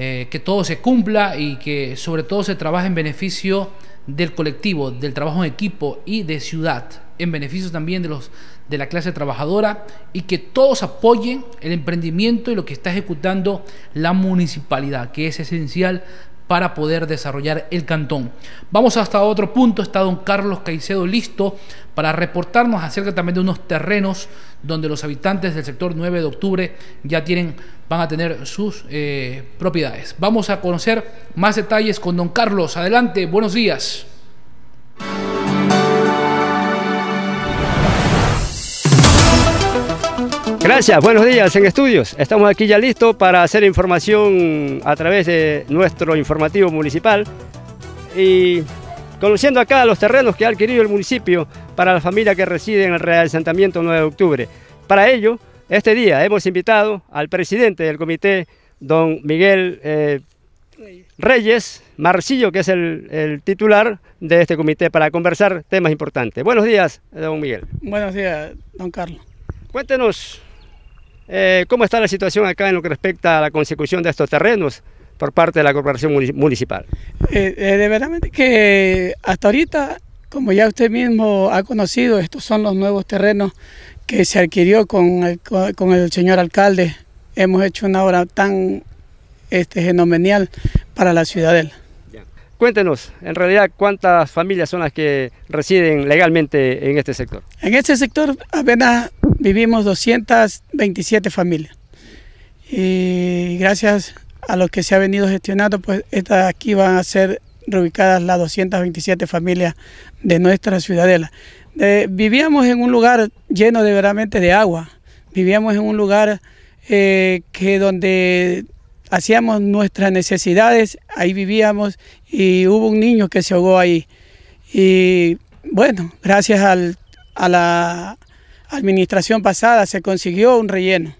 eh, que todo se cumpla y que sobre todo se trabaje en beneficio del colectivo, del trabajo en equipo y de ciudad, en beneficio también de los de la clase trabajadora y que todos apoyen el emprendimiento y lo que está ejecutando la municipalidad, que es esencial para poder desarrollar el cantón. Vamos hasta otro punto, está don Carlos Caicedo listo para reportarnos acerca también de unos terrenos donde los habitantes del sector 9 de octubre ya tienen, van a tener sus eh, propiedades. Vamos a conocer más detalles con don Carlos. Adelante, buenos días. Gracias, buenos días en estudios. Estamos aquí ya listos para hacer información a través de nuestro informativo municipal y conociendo acá los terrenos que ha adquirido el municipio para la familia que reside en el reasentamiento 9 de octubre. Para ello, este día hemos invitado al presidente del comité, don Miguel eh, Reyes Marcillo, que es el, titular de este comité, para conversar temas importantes. Buenos días, don Miguel. Buenos días, don Carlos. Cuéntenos eh, cómo está la situación acá en lo que respecta a la consecución de estos terrenos por parte de la corporación municipal. Eh, eh, de verdad que hasta ahorita, como ya usted mismo ha conocido, estos son los nuevos terrenos que se adquirió con el, señor alcalde. Hemos hecho una obra tan este, fenomenal para la ciudadela. Cuéntenos, en realidad, ¿cuántas familias son las que residen legalmente en este sector? En este sector apenas vivimos 227 familias. Y gracias a lo que se ha venido gestionando, pues estas aquí van a ser reubicadas las 227 familias de nuestra ciudadela. vivíamos en un lugar lleno de veramente de agua. Vivíamos en un lugar eh, que donde hacíamos nuestras necesidades, ahí vivíamos y hubo un niño que se ahogó ahí. Y bueno, gracias a la administración pasada se consiguió un relleno,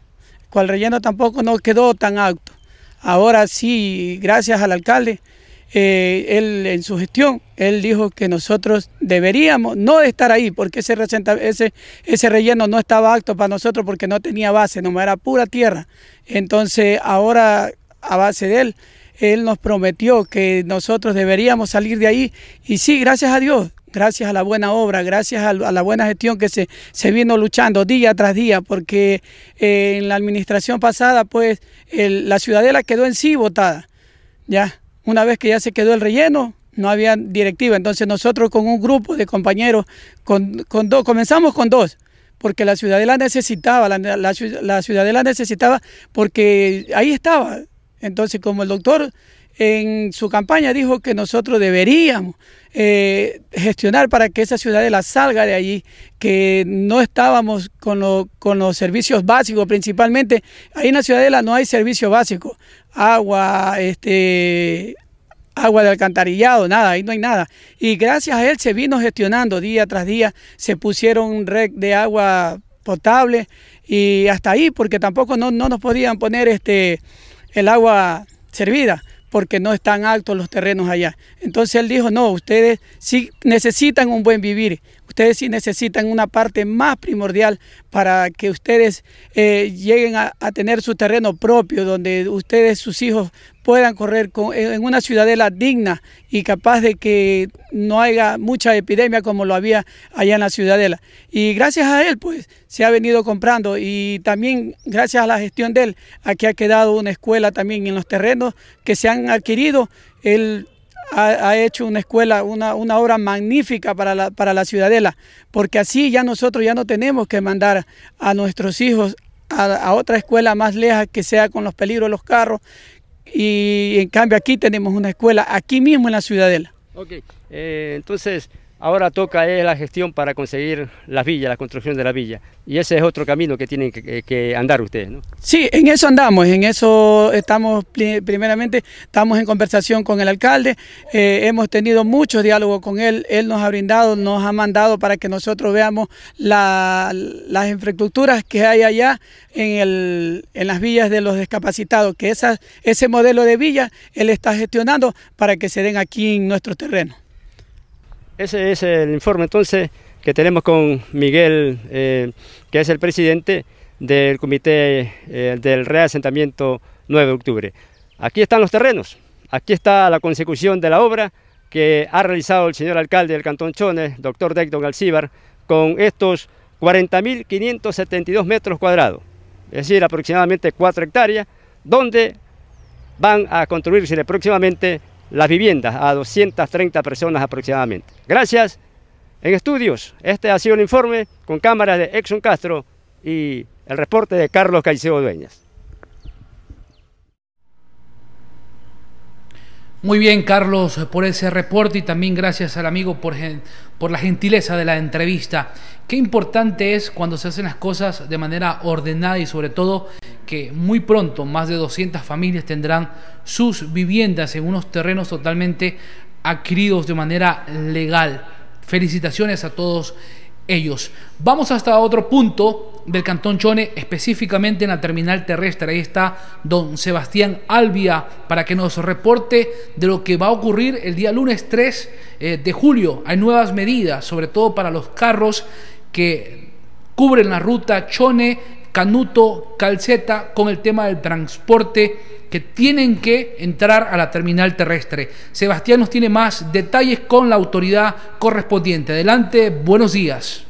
cual relleno tampoco no quedó tan alto. Ahora sí, gracias al alcalde, eh, él en su gestión, él dijo que nosotros deberíamos no estar ahí, porque ese, relleno no estaba apto para nosotros porque no tenía base, no era pura tierra. Entonces ahora a base de él, él nos prometió que nosotros deberíamos salir de ahí y sí, gracias a Dios, gracias a la buena obra, gracias a, la buena gestión que se, se, vino luchando día tras día, porque eh, en la administración pasada, pues la ciudadela quedó en sí votada. Ya, una vez que ya se quedó el relleno, no había directiva. Entonces nosotros con un grupo de compañeros, con, con dos, comenzamos con dos, porque la ciudadela necesitaba, la, la ciudadela necesitaba, porque ahí estaba, entonces, como el doctor en su campaña dijo que nosotros deberíamos eh, gestionar para que esa ciudadela salga de allí, que no estábamos con, los servicios básicos, principalmente ahí en la ciudadela no hay servicio básico, agua, este, agua de alcantarillado, nada, ahí no hay nada. Y gracias a él se vino gestionando día tras día, se pusieron un rec de agua potable y hasta ahí, porque tampoco no, no nos podían poner este el agua servida porque no están altos los terrenos allá. Entonces él dijo, no, ustedes sí necesitan un buen vivir, ustedes sí necesitan una parte más primordial para que ustedes eh, lleguen a, tener su terreno propio, donde ustedes, sus hijos, puedan correr en una ciudadela digna y capaz de que no haya mucha epidemia como lo había allá en la ciudadela. Y gracias a él, pues, se ha venido comprando y también gracias a la gestión de él, aquí ha quedado una escuela también en los terrenos que se han adquirido. Él ha, hecho una escuela, una, obra magnífica para la, para la ciudadela, porque así ya nosotros ya no tenemos que mandar a nuestros hijos a, otra escuela más lejos que sea con los peligros de los carros, y en cambio aquí tenemos una escuela aquí mismo en la Ciudadela. Ok, eh, entonces Ahora toca la gestión para conseguir las villas, la construcción de la villa. Y ese es otro camino que tienen que, andar ustedes, ¿no? Sí, en eso andamos, en eso estamos, primeramente, estamos en conversación con el alcalde, eh, hemos tenido muchos diálogos con él, él nos ha brindado, nos ha mandado para que nosotros veamos las infraestructuras que hay allá en, las villas de los discapacitados, que ese modelo de villa él está gestionando para que se den aquí en nuestros terrenos. Ese es el informe entonces que tenemos con Miguel, eh, que es el presidente del comité eh, del reasentamiento 9 de octubre. Aquí están los terrenos, aquí está la consecución de la obra que ha realizado el señor alcalde del Cantón Chones, doctor Decton Alcíbar, con estos 40.572 metros cuadrados, es decir, aproximadamente 4 hectáreas, donde van a construirse próximamente las viviendas a 230 personas aproximadamente. Gracias. En estudios, este ha sido el informe con cámaras de Exxon Castro y el reporte de Carlos Caicedo Dueñas. Muy bien, Carlos, por ese reporte y también gracias al amigo por, por la gentileza de la entrevista Qué importante es cuando se hacen las cosas de manera ordenada y sobre todo que muy pronto más de 200 familias tendrán sus viviendas en unos terrenos totalmente adquiridos de manera legal. Felicitaciones a todos ellos. Vamos hasta otro punto del Cantón Chone, específicamente en la terminal terrestre. Ahí está don Sebastián Albia para que nos reporte de lo que va a ocurrir el día lunes 3 eh, de julio. Hay nuevas medidas, sobre todo para los carros que cubren la ruta Chone, Canuto, Calceta con el tema del transporte que tienen que entrar a la terminal terrestre. Sebastián nos tiene más detalles con la autoridad correspondiente. Adelante, buenos días.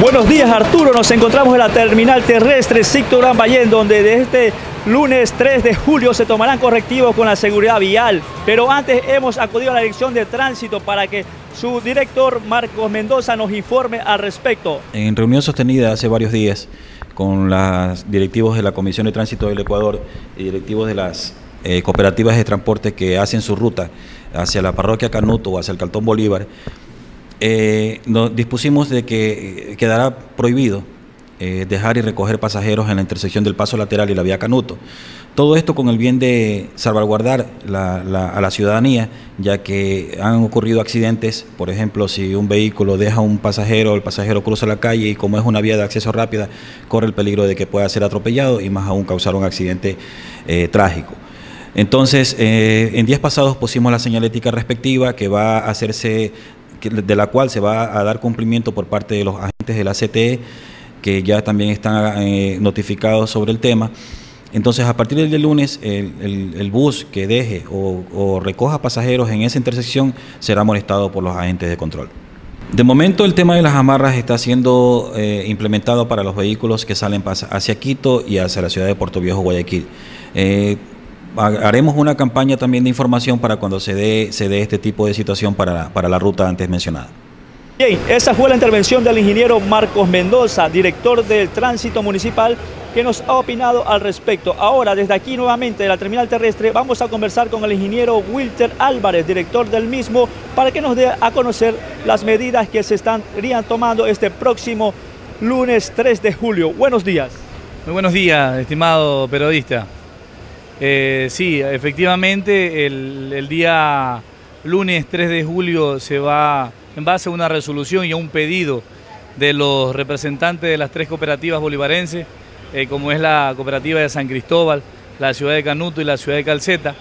Buenos días Arturo, nos encontramos en la terminal terrestre Sicto Gran Ballén, donde desde este lunes 3 de julio se tomarán correctivos con la seguridad vial. Pero antes hemos acudido a la dirección de tránsito para que su director Marcos Mendoza nos informe al respecto. En reunión sostenida hace varios días con los directivos de la Comisión de Tránsito del Ecuador y directivos de las eh, cooperativas de transporte que hacen su ruta hacia la parroquia Canuto o hacia el Cantón Bolívar, eh, nos dispusimos de que eh, quedará prohibido eh, dejar y recoger pasajeros en la intersección del paso lateral y la vía Canuto. Todo esto con el bien de salvaguardar a la ciudadanía, ya que han ocurrido accidentes, por ejemplo, si un vehículo deja un pasajero, el pasajero cruza la calle y como es una vía de acceso rápida, corre el peligro de que pueda ser atropellado y más aún causar un accidente trágico. Entonces, en días pasados pusimos la señalética respectiva que va a hacerse de la cual se va a dar cumplimiento por parte de los agentes de la CTE, que ya también están eh, notificados sobre el tema. Entonces, a partir del lunes, el, bus que deje o, recoja pasajeros en esa intersección será molestado por los agentes de control. De momento, el tema de las amarras está siendo eh, implementado para los vehículos que salen hacia Quito y hacia la ciudad de Puerto Viejo, Guayaquil. Eh, haremos una campaña también de información para cuando se dé, se dé este tipo de situación para, para la ruta antes mencionada. Bien, esa fue la intervención del ingeniero Marcos Mendoza, director del tránsito municipal, que nos ha opinado al respecto. Ahora, desde aquí nuevamente de la terminal terrestre, vamos a conversar con el ingeniero Wilter Álvarez, director del mismo, para que nos dé a conocer las medidas que se estarían tomando este próximo lunes 3 de julio. Buenos días. Muy buenos días, estimado periodista. Eh, sí, efectivamente, el, día lunes 3 de julio se va, en base a una resolución y a un pedido de los representantes de las tres cooperativas bolivarenses, eh, como es la cooperativa de San Cristóbal, la ciudad de Canuto y la ciudad de Calceta,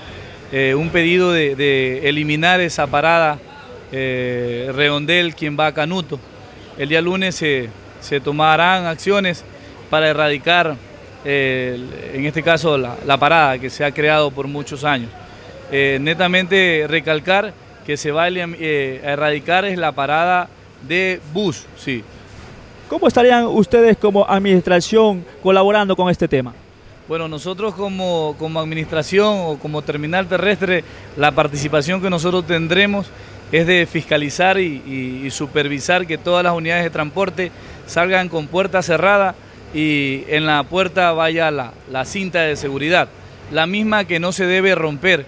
eh, un pedido de, eliminar esa parada redondel quien va a Canuto. El día lunes se, se tomarán acciones para erradicar en este caso la, parada que se ha creado por muchos años. Eh, netamente recalcar que se va eh, a erradicar es la parada de bus, sí. ¿Cómo estarían ustedes como administración colaborando con este tema? Bueno, nosotros como, como administración o como terminal terrestre, la participación que nosotros tendremos es de fiscalizar y supervisar que todas las unidades de transporte salgan con puerta cerrada y en la puerta vaya la, cinta de seguridad, la misma que no se debe romper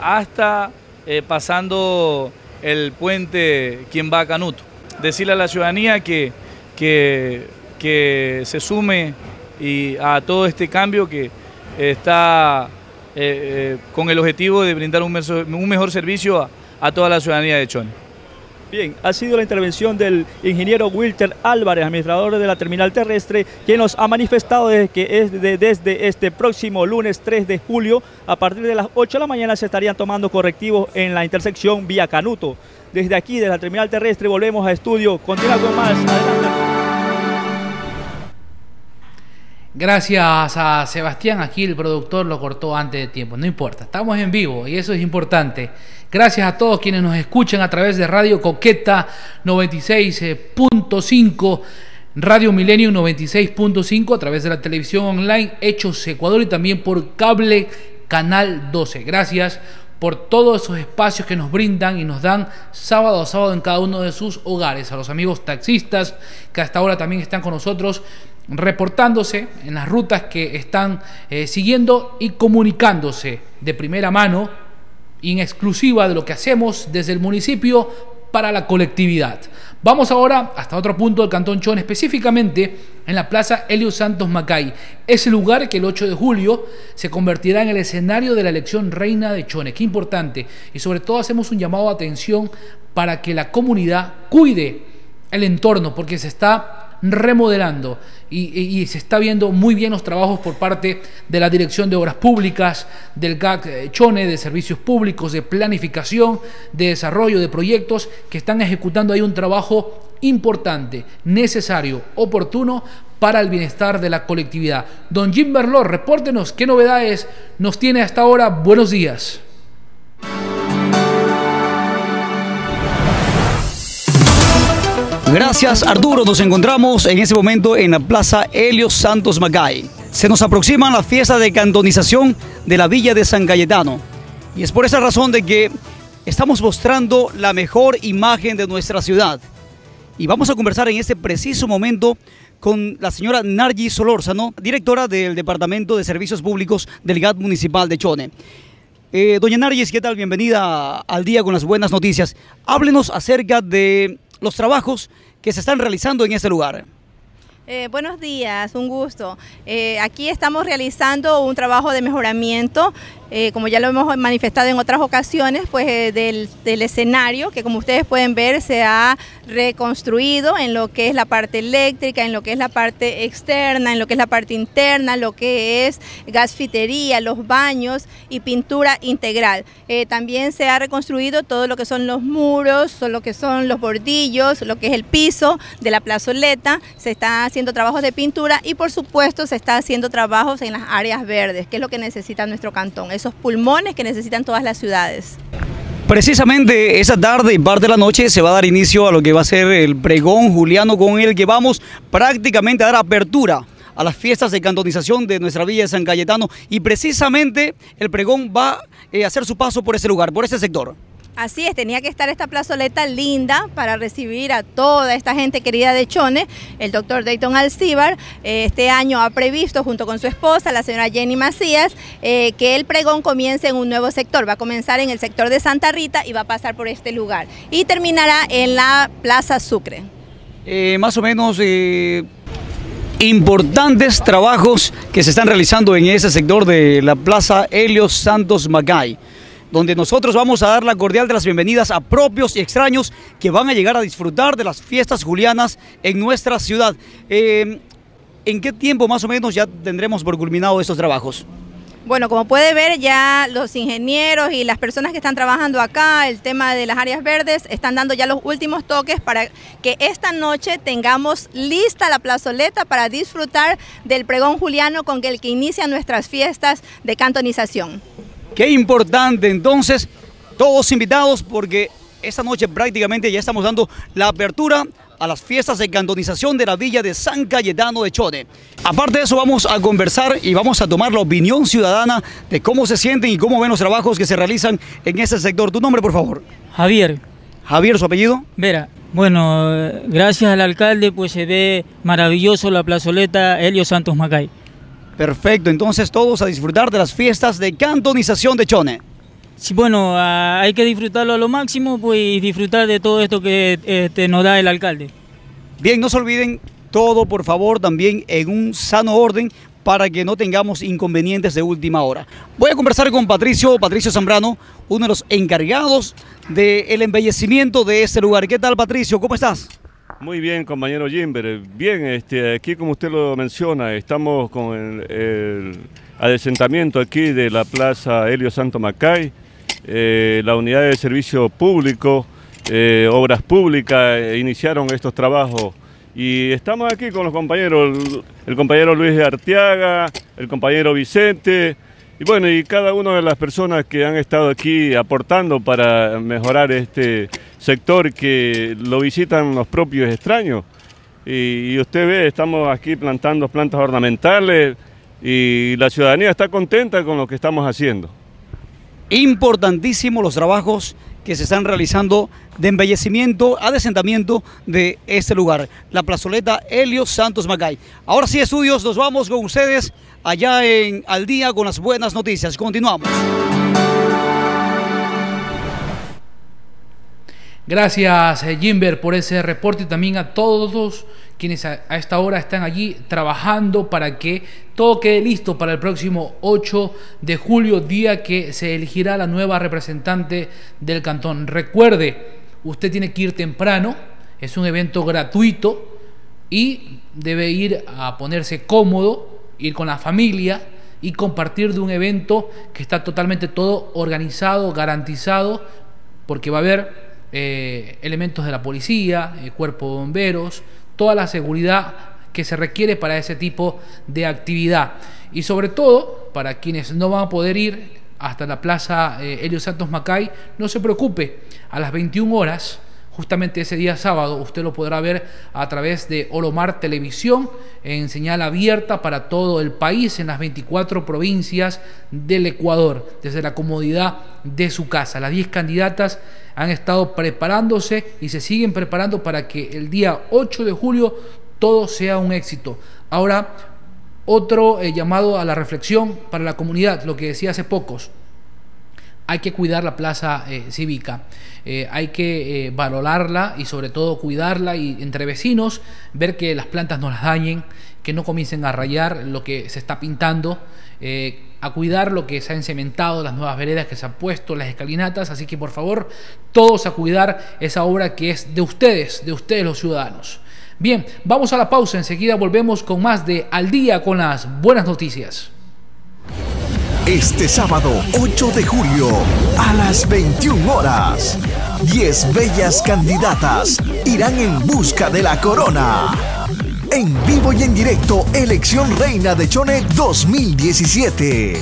hasta eh, pasando el puente quien va a Canuto. Decirle a la ciudadanía que, que, se sume y a todo este cambio que está eh, eh, con el objetivo de brindar un, mejor servicio a, a toda la ciudadanía de Chone. Bien, ha sido la intervención del ingeniero Wilter Álvarez, administrador de la terminal terrestre, quien nos ha manifestado que es desde este próximo lunes 3 de julio, a partir de las 8 de la mañana se estarían tomando correctivos en la intersección vía Canuto. Desde aquí, desde la terminal terrestre, volvemos a estudio. Continúa con más. Adelante. Gracias a Sebastián, aquí el productor lo cortó antes de tiempo, no importa, estamos en vivo y eso es importante. Gracias a todos quienes nos escuchan a través de Radio Coqueta 96.5, Radio Milenio 96.5, a través de la televisión online Hechos Ecuador y también por cable Canal 12. Gracias por todos esos espacios que nos brindan y nos dan sábado a sábado en cada uno de sus hogares. A los amigos taxistas que hasta ahora también están con nosotros reportándose en las rutas que están eh, siguiendo y comunicándose de primera mano y en exclusiva de lo que hacemos desde el municipio para la colectividad. Vamos ahora hasta otro punto del Cantón Chone, específicamente en la Plaza Helio Santos Macay, ese lugar que el 8 de julio se convertirá en el escenario de la elección reina de Chone. Qué importante. Y sobre todo hacemos un llamado a atención para que la comunidad cuide el entorno, porque se está remodelando y, se está viendo muy bien los trabajos por parte de la Dirección de Obras Públicas, del GAC eh, Chone, de Servicios Públicos, de Planificación, de Desarrollo de Proyectos, que están ejecutando ahí un trabajo importante, necesario, oportuno para el bienestar de la colectividad. Don Jim Berlor, repórtenos qué novedades nos tiene hasta ahora. Buenos días. Gracias Arturo, nos encontramos en ese momento en la Plaza Helio Santos Macay. Se nos aproxima la fiesta de cantonización de la Villa de San Cayetano. Y es por esa razón de que estamos mostrando la mejor imagen de nuestra ciudad. Y vamos a conversar en este preciso momento con la señora Nargi Solórzano, directora del Departamento de Servicios Públicos del GAT Municipal de Chone. Eh, doña Nargis, ¿qué tal? Bienvenida al día con las buenas noticias. Háblenos acerca de los trabajos que se están realizando en ese lugar. Eh, buenos días, un gusto. Eh, aquí estamos realizando un trabajo de mejoramiento eh, como ya lo hemos manifestado en otras ocasiones, pues eh, del, escenario que como ustedes pueden ver se ha reconstruido en lo que es la parte eléctrica, en lo que es la parte externa, en lo que es la parte interna, lo que es gasfitería, los baños y pintura integral. Eh, también se ha reconstruido todo lo que son los muros, lo que son los bordillos, lo que es el piso de la plazoleta, se está haciendo trabajos de pintura y por supuesto se está haciendo trabajos en las áreas verdes, que es lo que necesita nuestro cantón esos pulmones que necesitan todas las ciudades. Precisamente esa tarde y parte de la noche se va a dar inicio a lo que va a ser el pregón juliano con el que vamos prácticamente a dar apertura a las fiestas de cantonización de nuestra villa de San Cayetano y precisamente el pregón va eh, a hacer su paso por ese lugar, por ese sector. Así es, tenía que estar esta plazoleta linda para recibir a toda esta gente querida de Chone. El doctor Dayton Alcibar eh, este año ha previsto junto con su esposa, la señora Jenny Macías, eh, que el pregón comience en un nuevo sector. Va a comenzar en el sector de Santa Rita y va a pasar por este lugar. Y terminará en la Plaza Sucre. Eh, más o menos importantes trabajos que se están realizando en ese sector de la Plaza Helios Santos Macay donde nosotros vamos a dar la cordial de las bienvenidas a propios y extraños que van a llegar a disfrutar de las fiestas julianas en nuestra ciudad. Eh, ¿En qué tiempo más o menos ya tendremos por culminado estos trabajos? Bueno, como puede ver ya los ingenieros y las personas que están trabajando acá, el tema de las áreas verdes, están dando ya los últimos toques para que esta noche tengamos lista la plazoleta para disfrutar del pregón juliano con el que inicia nuestras fiestas de cantonización. Qué importante entonces, todos invitados porque esta noche prácticamente ya estamos dando la apertura a las fiestas de cantonización de la villa de San Cayetano de Chone. Aparte de eso vamos a conversar y vamos a tomar la opinión ciudadana de cómo se sienten y cómo ven los trabajos que se realizan en ese sector. Tu nombre, por favor. Javier. Javier, ¿su apellido? Vera. Bueno, gracias al alcalde pues se ve maravilloso la plazoleta Helio Santos Macay. Perfecto, entonces todos a disfrutar de las fiestas de cantonización de Chone. Sí, bueno, hay que disfrutarlo a lo máximo pues, y disfrutar de todo esto que este, nos da el alcalde. Bien, no se olviden todo, por favor, también en un sano orden para que no tengamos inconvenientes de última hora. Voy a conversar con Patricio, Patricio Zambrano, uno de los encargados del embellecimiento de este lugar. ¿Qué tal, Patricio? ¿Cómo estás? Muy bien, compañero Jimber. Bien, este, aquí como usted lo menciona, estamos con el, adesentamiento aquí de la Plaza Helio Santo Macay, eh, la unidad de servicio público, eh, obras públicas, eh, iniciaron estos trabajos y estamos aquí con los compañeros, el, compañero Luis Arteaga, el compañero Vicente, y bueno, y cada una de las personas que han estado aquí aportando para mejorar este sector que lo visitan los propios extraños. Y, usted ve, estamos aquí plantando plantas ornamentales y la ciudadanía está contenta con lo que estamos haciendo. Importantísimos los trabajos que se están realizando de embellecimiento, adesentamiento de este lugar, la plazoleta Helio Santos Macay. Ahora sí, estudios, nos vamos con ustedes allá en Al Día con las buenas noticias. Continuamos. Gracias, eh, Jimber, por ese reporte y también a todos quienes a, a, esta hora están allí trabajando para que todo quede listo para el próximo 8 de julio, día que se elegirá la nueva representante del cantón. Recuerde, usted tiene que ir temprano, es un evento gratuito y debe ir a ponerse cómodo, ir con la familia y compartir de un evento que está totalmente todo organizado, garantizado, porque va a haber eh, elementos de la policía, el cuerpo de bomberos, toda la seguridad que se requiere para ese tipo de actividad. Y sobre todo, para quienes no van a poder ir hasta la Plaza eh, Helio Santos Macay, no se preocupe, a las 21 horas justamente ese día sábado. Usted lo podrá ver a través de Olomar Televisión en señal abierta para todo el país en las 24 provincias del Ecuador, desde la comodidad de su casa. Las 10 candidatas han estado preparándose y se siguen preparando para que el día 8 de julio todo sea un éxito. Ahora, otro eh, llamado a la reflexión para la comunidad, lo que decía hace pocos hay que cuidar la plaza eh, cívica, eh, hay que eh, valorarla y sobre todo cuidarla y entre vecinos ver que las plantas no las dañen, que no comiencen a rayar lo que se está pintando, a cuidar lo que se ha encementado, las nuevas veredas que se han puesto, las escalinatas, así que por favor todos a cuidar esa obra que es de ustedes, de ustedes los ciudadanos. Bien, vamos a la pausa, enseguida volvemos con más de Al día con las buenas noticias. Este sábado 8 de julio a las 21 horas, 10 bellas candidatas irán en busca de la corona. En vivo y en directo, Elección Reina de Chone 2017.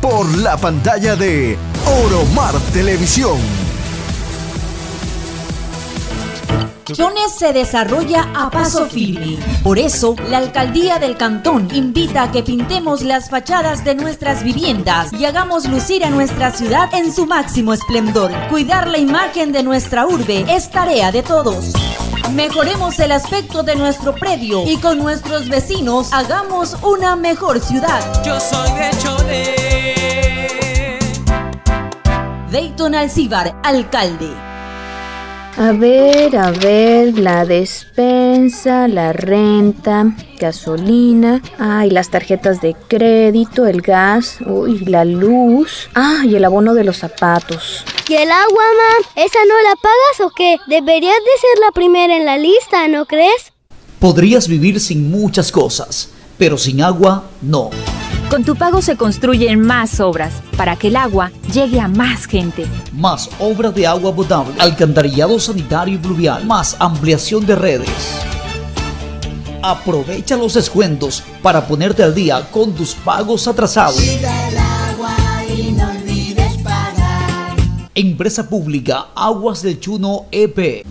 Por la pantalla de Oromar Televisión. Chone se desarrolla a paso firme. Por eso, la alcaldía del cantón invita a que pintemos las fachadas de nuestras viviendas y hagamos lucir a nuestra ciudad en su máximo esplendor. Cuidar la imagen de nuestra urbe es tarea de todos. Mejoremos el aspecto de nuestro predio y con nuestros vecinos hagamos una mejor ciudad. Yo soy de Chone. Dayton Alcibar, alcalde. A ver, a ver, la despensa, la renta, gasolina, ay, las tarjetas de crédito, el gas, uy, la luz, ah, y el abono de los zapatos. ¿Y el agua, mam? ¿Esa no la pagas o qué? Deberías de ser la primera en la lista, ¿no crees? Podrías vivir sin muchas cosas, pero sin agua no. Con tu pago se construyen más obras para que el agua llegue a más gente. Más obras de agua potable, alcantarillado sanitario y pluvial, más ampliación de redes. Aprovecha los descuentos para ponerte al día con tus pagos atrasados. Empresa Pública Aguas del Chuno EP.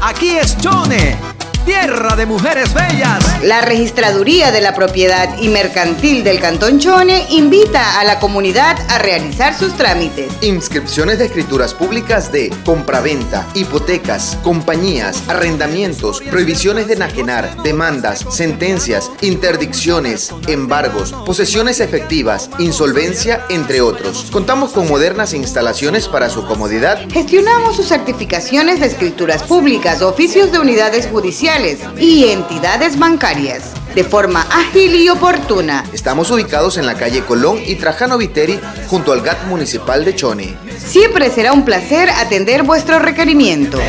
Aquí es Chone tierra de mujeres bellas. La Registraduría de la Propiedad y Mercantil del Cantón Chone invita a la comunidad a realizar sus trámites. Inscripciones de escrituras públicas de compraventa, hipotecas, compañías, arrendamientos, prohibiciones de enajenar, demandas, sentencias, interdicciones, embargos, posesiones efectivas, insolvencia, entre otros. Contamos con modernas instalaciones para su comodidad. Gestionamos sus certificaciones de escrituras públicas, oficios de unidades judiciales y entidades bancarias de forma ágil y oportuna. Estamos ubicados en la calle Colón y Trajano Viteri junto al GAT municipal de Chone. Siempre será un placer atender vuestro requerimiento.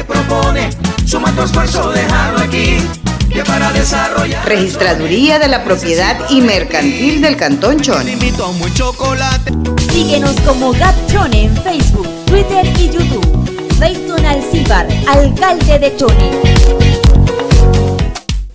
Registraduría de la Propiedad y Mercantil del Cantón Chone. Síguenos como GAT Chone en Facebook, Twitter y YouTube. Dayton Alcibar, alcalde de Chone.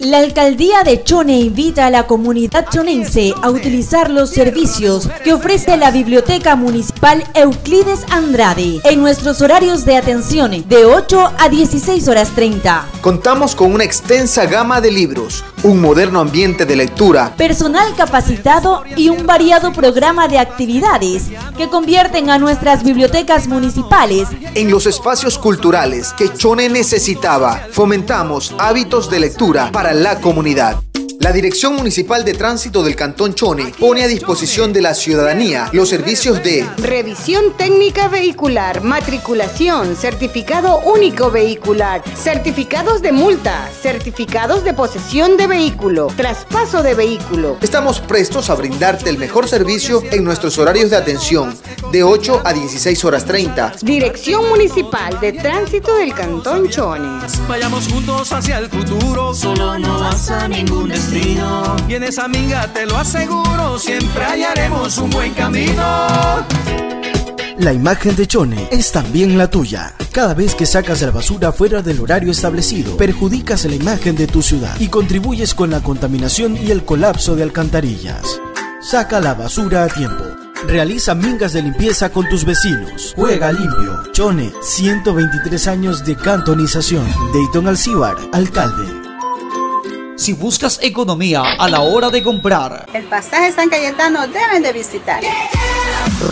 La alcaldía de Chone invita a la comunidad chonense a utilizar los servicios que ofrece la Biblioteca Municipal Euclides Andrade en nuestros horarios de atención de 8 a 16 horas 30. Contamos con una extensa gama de libros, un moderno ambiente de lectura, personal capacitado y un variado programa de actividades que convierten a nuestras bibliotecas municipales en los espacios culturales que Chone necesitaba. Fomentamos hábitos de lectura para la comunidad. La Dirección Municipal de Tránsito del Cantón Chone pone a disposición de la ciudadanía los servicios de Revisión técnica vehicular, matriculación, certificado único vehicular, certificados de multa, certificados de posesión de vehículo, traspaso de vehículo. Estamos prestos a brindarte el mejor servicio en nuestros horarios de atención, de 8 a 16 horas 30. Dirección Municipal de Tránsito del Cantón Chone. Vayamos juntos hacia el futuro, solo no vas a ningún destino. Y en esa minga te lo aseguro, siempre hallaremos un buen camino. La imagen de Chone es también la tuya. Cada vez que sacas la basura fuera del horario establecido, perjudicas la imagen de tu ciudad y contribuyes con la contaminación y el colapso de alcantarillas. Saca la basura a tiempo. Realiza mingas de limpieza con tus vecinos. Juega limpio. Chone, 123 años de cantonización. Dayton Alcibar, alcalde. Si buscas economía a la hora de comprar, El pasaje San Cayetano deben de visitar.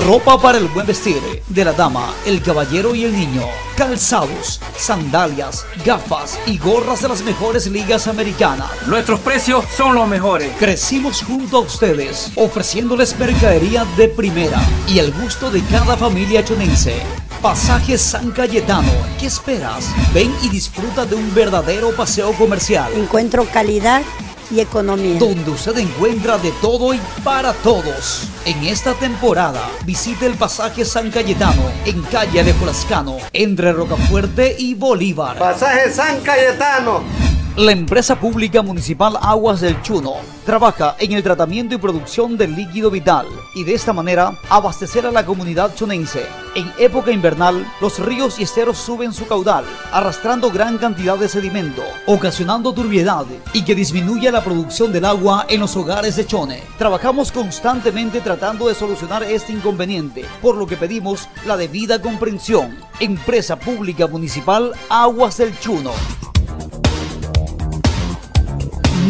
ropa para el buen vestir de la dama, el caballero y el niño, calzados, sandalias, gafas y gorras de las mejores ligas americanas. Nuestros precios son los mejores. Crecimos junto a ustedes, ofreciéndoles mercadería de primera y el gusto de cada familia chonense. Pasaje San Cayetano, ¿qué esperas? Ven y disfruta de un verdadero paseo comercial. Encuentro calidad y economía. Donde usted encuentra de todo y para todos. En esta temporada, visite el pasaje San Cayetano en calle Alejo Lascano, entre Rocafuerte y Bolívar. Pasaje San Cayetano. La empresa pública municipal Aguas del Chuno trabaja en el tratamiento y producción del líquido vital y de esta manera abastecer a la comunidad chunense. En época invernal, los ríos y esteros suben su caudal, arrastrando gran cantidad de sedimento, ocasionando turbiedad y que disminuya la producción del agua en los hogares de Chone. Trabajamos constantemente tratando de solucionar este inconveniente, por lo que pedimos la debida comprensión. Empresa pública municipal Aguas del Chuno.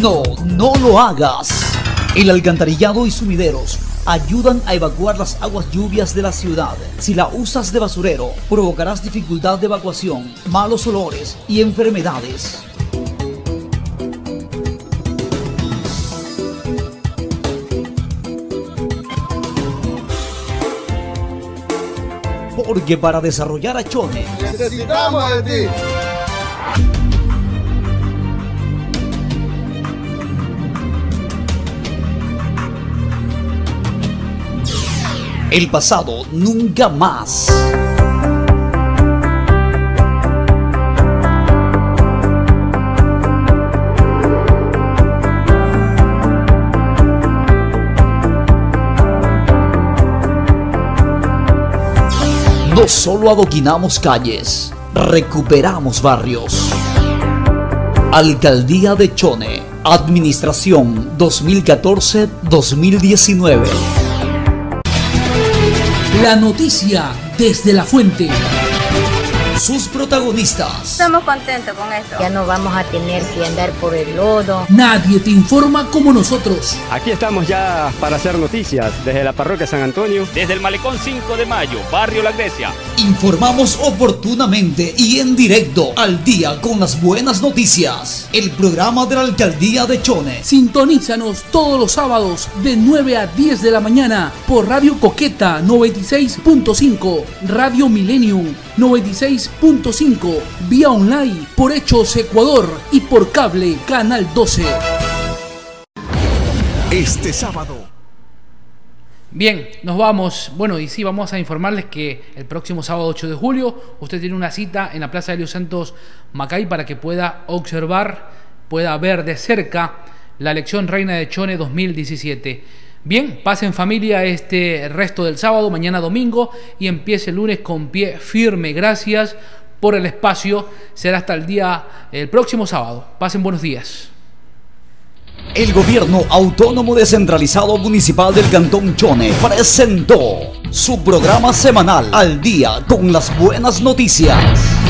No, no lo hagas. El alcantarillado y sumideros ayudan a evacuar las aguas lluvias de la ciudad. Si la usas de basurero, provocarás dificultad de evacuación, malos olores y enfermedades. Porque para desarrollar a Chone, Necesitamos de ti. El pasado nunca más. No solo adoquinamos calles, recuperamos barrios. Alcaldía de Chone, Administración 2014-2019. La noticia desde la fuente. Sus protagonistas. Estamos contentos con esto. Ya no vamos a tener que andar por el lodo. Nadie te informa como nosotros. Aquí estamos ya para hacer noticias desde la parroquia San Antonio. Desde el Malecón 5 de Mayo, Barrio La Grecia. Informamos oportunamente y en directo al día con las buenas noticias. El programa de la alcaldía de Chone. Sintonízanos todos los sábados de 9 a 10 de la mañana por Radio Coqueta 96.5, Radio Millennium 96.5, vía online por Hechos Ecuador y por cable Canal 12. Este sábado. Bien, nos vamos. Bueno, y sí, vamos a informarles que el próximo sábado 8 de julio usted tiene una cita en la Plaza de Helios Santos Macay para que pueda observar, pueda ver de cerca la elección Reina de Chone 2017. Bien, pasen familia este resto del sábado, mañana domingo y empiece el lunes con pie firme. Gracias por el espacio. Será hasta el día, el próximo sábado. Pasen buenos días. El gobierno autónomo descentralizado municipal del Cantón Chone presentó su programa semanal al día con las buenas noticias.